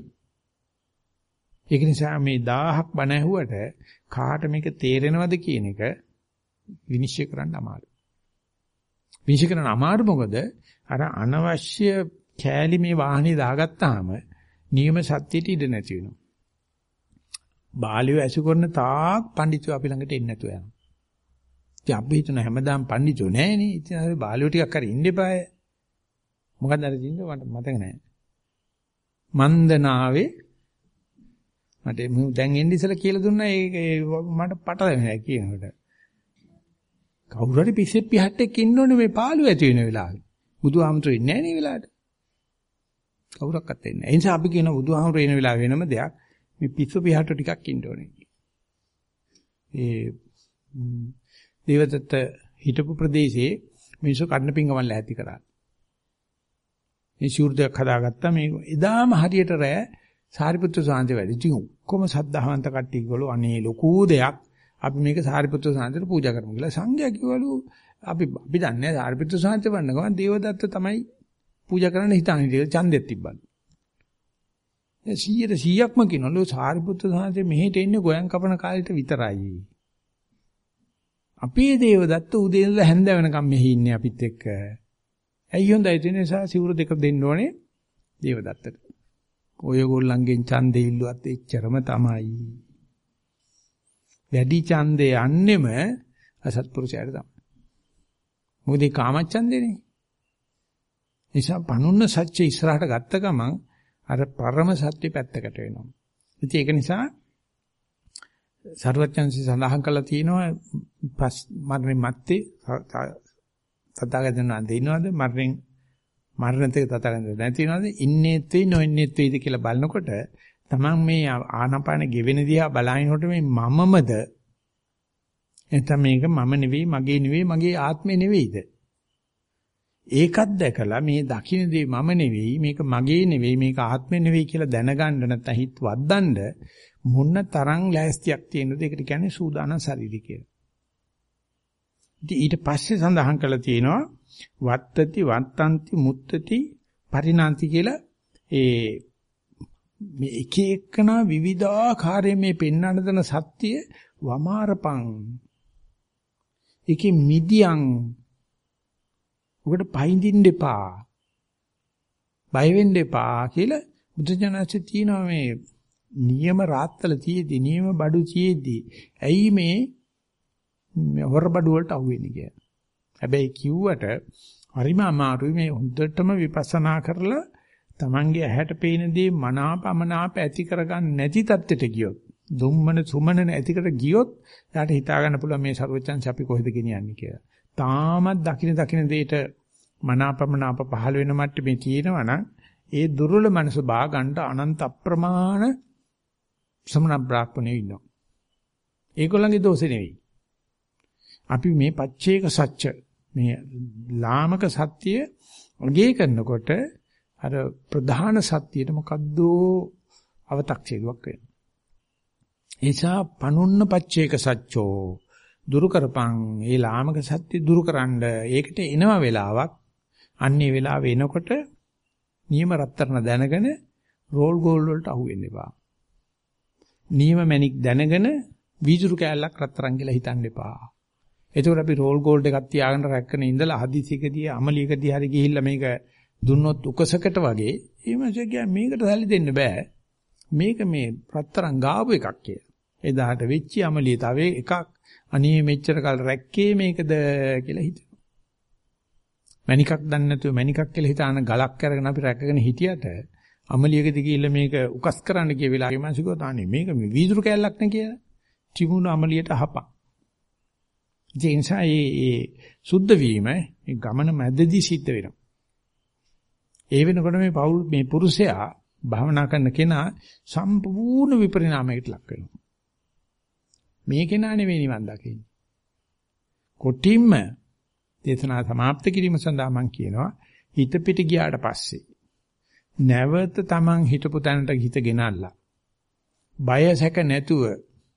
ඒක නිසා මේ 1000ක් බණ ඇහුවට කාට මේක තේරෙනවද කියන එක විනිශ්චය කරන්න අමාරුයි. විනිශ්චය කරන්න අමාරු මොකද අර අනවශ්‍ය කෑලි මේ වාහනේ දාගත්තාම නියම සත්‍යයට ඉඩ නැති වෙනවා. බාලියෝ ඇසු කරන තාක් පඬිතුෝ අපි ළඟට එන්නේ නැතුව යනවා. ඉතින් අපි හිතන හැමදාම පඬිතුෝ නෑනේ. ඉතින් අර බාලියෝ ටිකක් හරි ඉන්න එපාය. මොකක්ද අර දින්ද මට මතක නෑ. මන්දනාවේ මට දැන් එන්න ඉස්සලා කියලා දුන්නා ඒක මට පටලැවෙනවා කියනකොට. කවුරු හරි පිස්සෙ පිහට්ටෙක් ඉන්න ඕනේ මේ පාළුව ඇති වෙන වෙලාවේ. බුදුහාමුදුරු ඉන්නේ නෑ නේ වෙලාවට. කවුරක්වත් එන්නේ නෑ. ඒ නිසා අපි කියන බුදුහාමුදුරු එන වෙලාව වෙනම දෙයක්. මේ පිස්සු පිහට ටිකක් ඉන්න ඕනේ. ඒ දේවදත්ත හිටපු ප්‍රදේශයේ මිනිස්සු කඩන පිංගමල්ල ඇති කරා. මේ ශූර්දයක් හදාගත්තා මේ එදාම හරියට රෑ සාරිපුත්‍ර සාන්ති වැඩි. ඉතින් ඔක්කොම සද්ධාවන්ත කට්ටිය කිව්වලු අනේ ලොකු දෙයක් අපි මේක සාරිපුත්‍ර සාන්තිට පූජා කරමු කියලා. සංඝයා කිව්වලු අපි අපි දන්නේ සාරිපුත්‍ර සාන්ති වන්න ගමන් දේවදත්ත තමයි පූජා කරන්න හිතන්නේ. ඡන්දෙත් තිබ්බලු. 100ට 100ක්ම කියනලු සාරිපුත්‍ර සාන්ති මෙහෙට එන්නේ ගෝයන් කපන කාලෙට විතරයි. අපේ දේවදත්ත උදේ ඉඳලා හැන්ද වෙනකම් මෙහි ඉන්නේ අපිත් එක්ක. ඇයි හොඳයි ඒ නිසා සිවුරු දෙක දෙන්න ඕනේ දේවදත්තට. ඔයගොල්ලන්ගෙන් ඡන්දේ ඉල්ලුවත් එච්චරම තමයි. වැඩි ඡන්දේ යන්නෙම අසත්පුරුෂයාට තමයි. මොකද ඒ කාමච්ඡන්දේනේ. නිසා පනුන්න සත්‍ය ඉස්සරහට ගත්ත ගමන් අර පරම සත්‍ය පැත්තකට වෙනවා. ඉතින් ඒක නිසා සරුවච්චන්සි සඳහන් කළා තියෙනවා පස් මරණය මැත්තේ තථාගතයන් වහන්සේ ඉන්නවද? මරණයෙන් මරණතේ තථාගතයන් නැතිනවද ඉන්නේත් වෙයි නොඉන්නේත් වෙයිද කියලා බලනකොට තමන් මේ ආනාපාන ගෙවෙන දිහා බලනකොට මේ මමමද? එතන මේක මම නෙවෙයි මගේ නෙවෙයි මගේ ආත්මේ නෙවෙයිද? ඒකත් දැකලා මේ දකින්නේ මම නෙවෙයි මේක මගේ නෙවෙයි මේක ආත්මේ නෙවෙයි කියලා දැනගන්න නැත්නම් හිත වද්දන්න මොන තරම් ලෑස්තියක් තියෙනවද? ඒකට කියන්නේ සූදානම් ශරීරය කියලා. ඉතින් ඊට පස්සේ සඳහන් කරලා තියෙනවා වත්තති වත්තන්ති මුත්තති පරිණාන්ති කියලා. ඒ මේ එක එකනා විවිධාකාරයේ මේ පෙන්වන්න දෙන සත්‍ය වමාරපං. ඒකේ මිදියන් ඔකට පයින්දින්න එපා. බය වෙන්න එපා කියලා බුදුජානකසේ තියෙනවා මේ නියම රාත්තල තියේදී නියම බඩු තියේදී ඇයි මේ හොරබඩු වලට අහුවෙන්නේ කියලා. හැබැයි කිව්වට හරිම අමාරුයි මේ හොඳටම විපස්සනා කරලා Tamange ඇහැට පේන දේ මනාපමනාප ඇති කරගන්න නැති තත්ත්වයට ගියොත් දුම්මන සුමන ඇතිකට ගියොත් එයාට හිතා ගන්න පුළුවන් මේ ਸਰවචන්ස අපි කොහෙද ගෙනියන්නේ කියලා. තාමත් දකින දකින දෙයට මනාපමනාප පහළ වෙන මට්ටමේ තියෙනවා නම් ඒ දුර්වල මනස බා ගන්න අනන්ත අප්‍රමාණ සමන බ්‍රාහ්මණයෝ ඉන්නවා. ඒගොල්ලන්ගේ දෝෂෙ නෙවෙයි. අපි මේ පච්චේක සත්‍ය මේ ලාමක සත්‍ය අගේ කරනකොට අර ප්‍රධාන සත්‍යයට මොකද්ද අව탁සිරුවක් වෙනවා. එසා පනුන්න පච්චේක සත්‍යෝ දුරු කරපං ඒ ලාමක සත්‍ය දුරු කරන්න ඒකට එනව වෙලාවක් අන්නේ වෙලාව එනකොට නියම රත්තරන දැනගෙන රෝල් ගෝල් වලට අහු වෙන්න එපා. නියම මැනික් දැනගෙන වීදුරු කෑල්ලක් රත්තරන් කියලා හිතන්න එපා. එතකොට අපි රෝල් ගෝල්ඩ් එකක් තියාගෙන රැක්කන ඉඳලා හදිසියකදී අමලියකදී හරි ගිහිල්ලා මේක දුන්නොත් උකසකට වගේ ඊමණසේ කියන්නේ මේකට සල්ලි දෙන්න බෑ. මේක මේ රත්තරන් ගාපු එකක් කියලා. එදාට වෙච්ච අමලිය තව එකක් අනේ මෙච්චර කල් රැක්කේ මේකද කියලා හිතෙනවා. මණිකක් දන්නේ නැතුව මණිකක් කියලා හිතාන ගලක් අරගෙන අපි රැකගෙන හිටියට අමලියකදී ගිහිල්ලා මේක උකස් කරන්න කිය වෙලාවේ මම සිගෝ තාන්නේ මේක මේ වීදුරු කැල්ලක් නේ කියලා. තිබුණ අමලියට අහපන්. ඒ නිසා මේ සුද්ධ වීම මේ ගමන මැදදී සිද්ධ වෙනවා. ඒ වෙනකොට මේ පෞල් මේ පුරුෂයා භාවනා කරන කෙනා සම්පූර්ණ විපරිණාමයකට ලක් වෙනවා. මේ කෙනා නෙවෙයි නිවන් දකින්නේ. කොටින්ම දේශනා સમાપ્ત කිරීම සඳහා මම කියනවා හිත පිට ගියාට පස්සේ නැවත Taman හිතපු තැනට හිත ගෙනල්ලා බය සැක නැතුව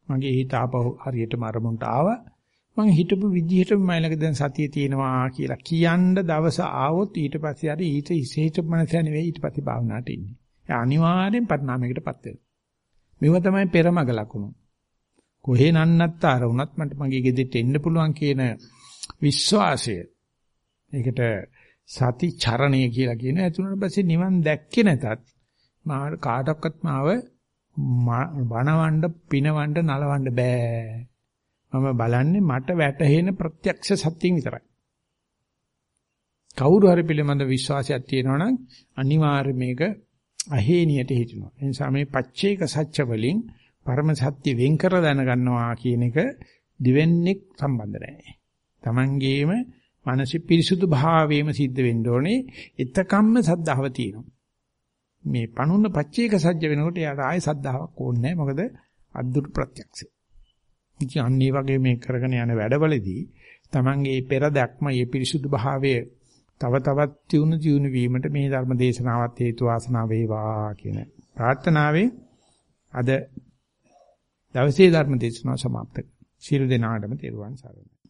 මගේ හිත ආපහු හරියටම අරමුණට ආවා මං හිතපු විදිහටම මයිලක දැන් සතිය තියෙනවා කියලා කියන්න දවස ආවොත් ඊට පස්සේ හරි ඊට ඉසහිත මනස නෙවෙයි ඊට පස්සේ භාවනාවට ඉන්නේ. ඒ අනිවාර්යෙන් පරිණාමයකටපත් වෙනවා. මේව තමයි පෙරමග ලකුණු. කොහේ නන්නත්තර වුණත් මට මගේ ගෙදෙට එන්න පුළුවන් කියන විශ්වාසය. ඒකට සති චරණය කියලා කියන ඇතුළට පස්සේ නිවන් දැක්කේ නැතත් මා කාටවත් මාව වනවන්න පිනවන්න නලවන්න බෑ. මම බලන්නේ මට වැටහෙන ප්‍රත්‍යක්ෂ සත්‍යයෙන් විතරයි. කවුරු හරි පිළිබඳ විශ්වාසයක් තියෙනවා නම් අනිවාර්ය මේක අහේනියට හිටිනවා. ඒ නිසා මේ පච්චේක සත්‍ය වලින් පරම සත්‍ය වෙන් කර දැනගන්නවා කියන එක දිවෙන්නේ සම්බන්ධ නැහැ. Tamangeema මානසික පිරිසුදු භාවයේම සිද්ධ වෙන්න ඕනේ. එතකම්ම සද්ධාව තියෙනවා. මේ පණුන්න පච්චේක සජ්ජ වෙනකොට එයාට ආයේ සද්ධාාවක් ඕනේ නැහැ. මොකද අද්දුරු ප්‍රත්‍යක්ෂය. ඉතින් අන්න ඒ වගේ මේ කරගෙන යන වැඩවලදී Tamange පෙර දැක්ම මේ පිරිසුදු භාවයේ තව තවත් තියුණු දියුණු වීමට මේ ධර්ම දේශනාවත් හේතු වාසනා වේවා කියන ප්‍රාර්ථනාවේ අද දවසේ ධර්ම දේශනාව સમાප්ත කරනවා. සියලු දෙනාටම තෙරුවන් සරණයි.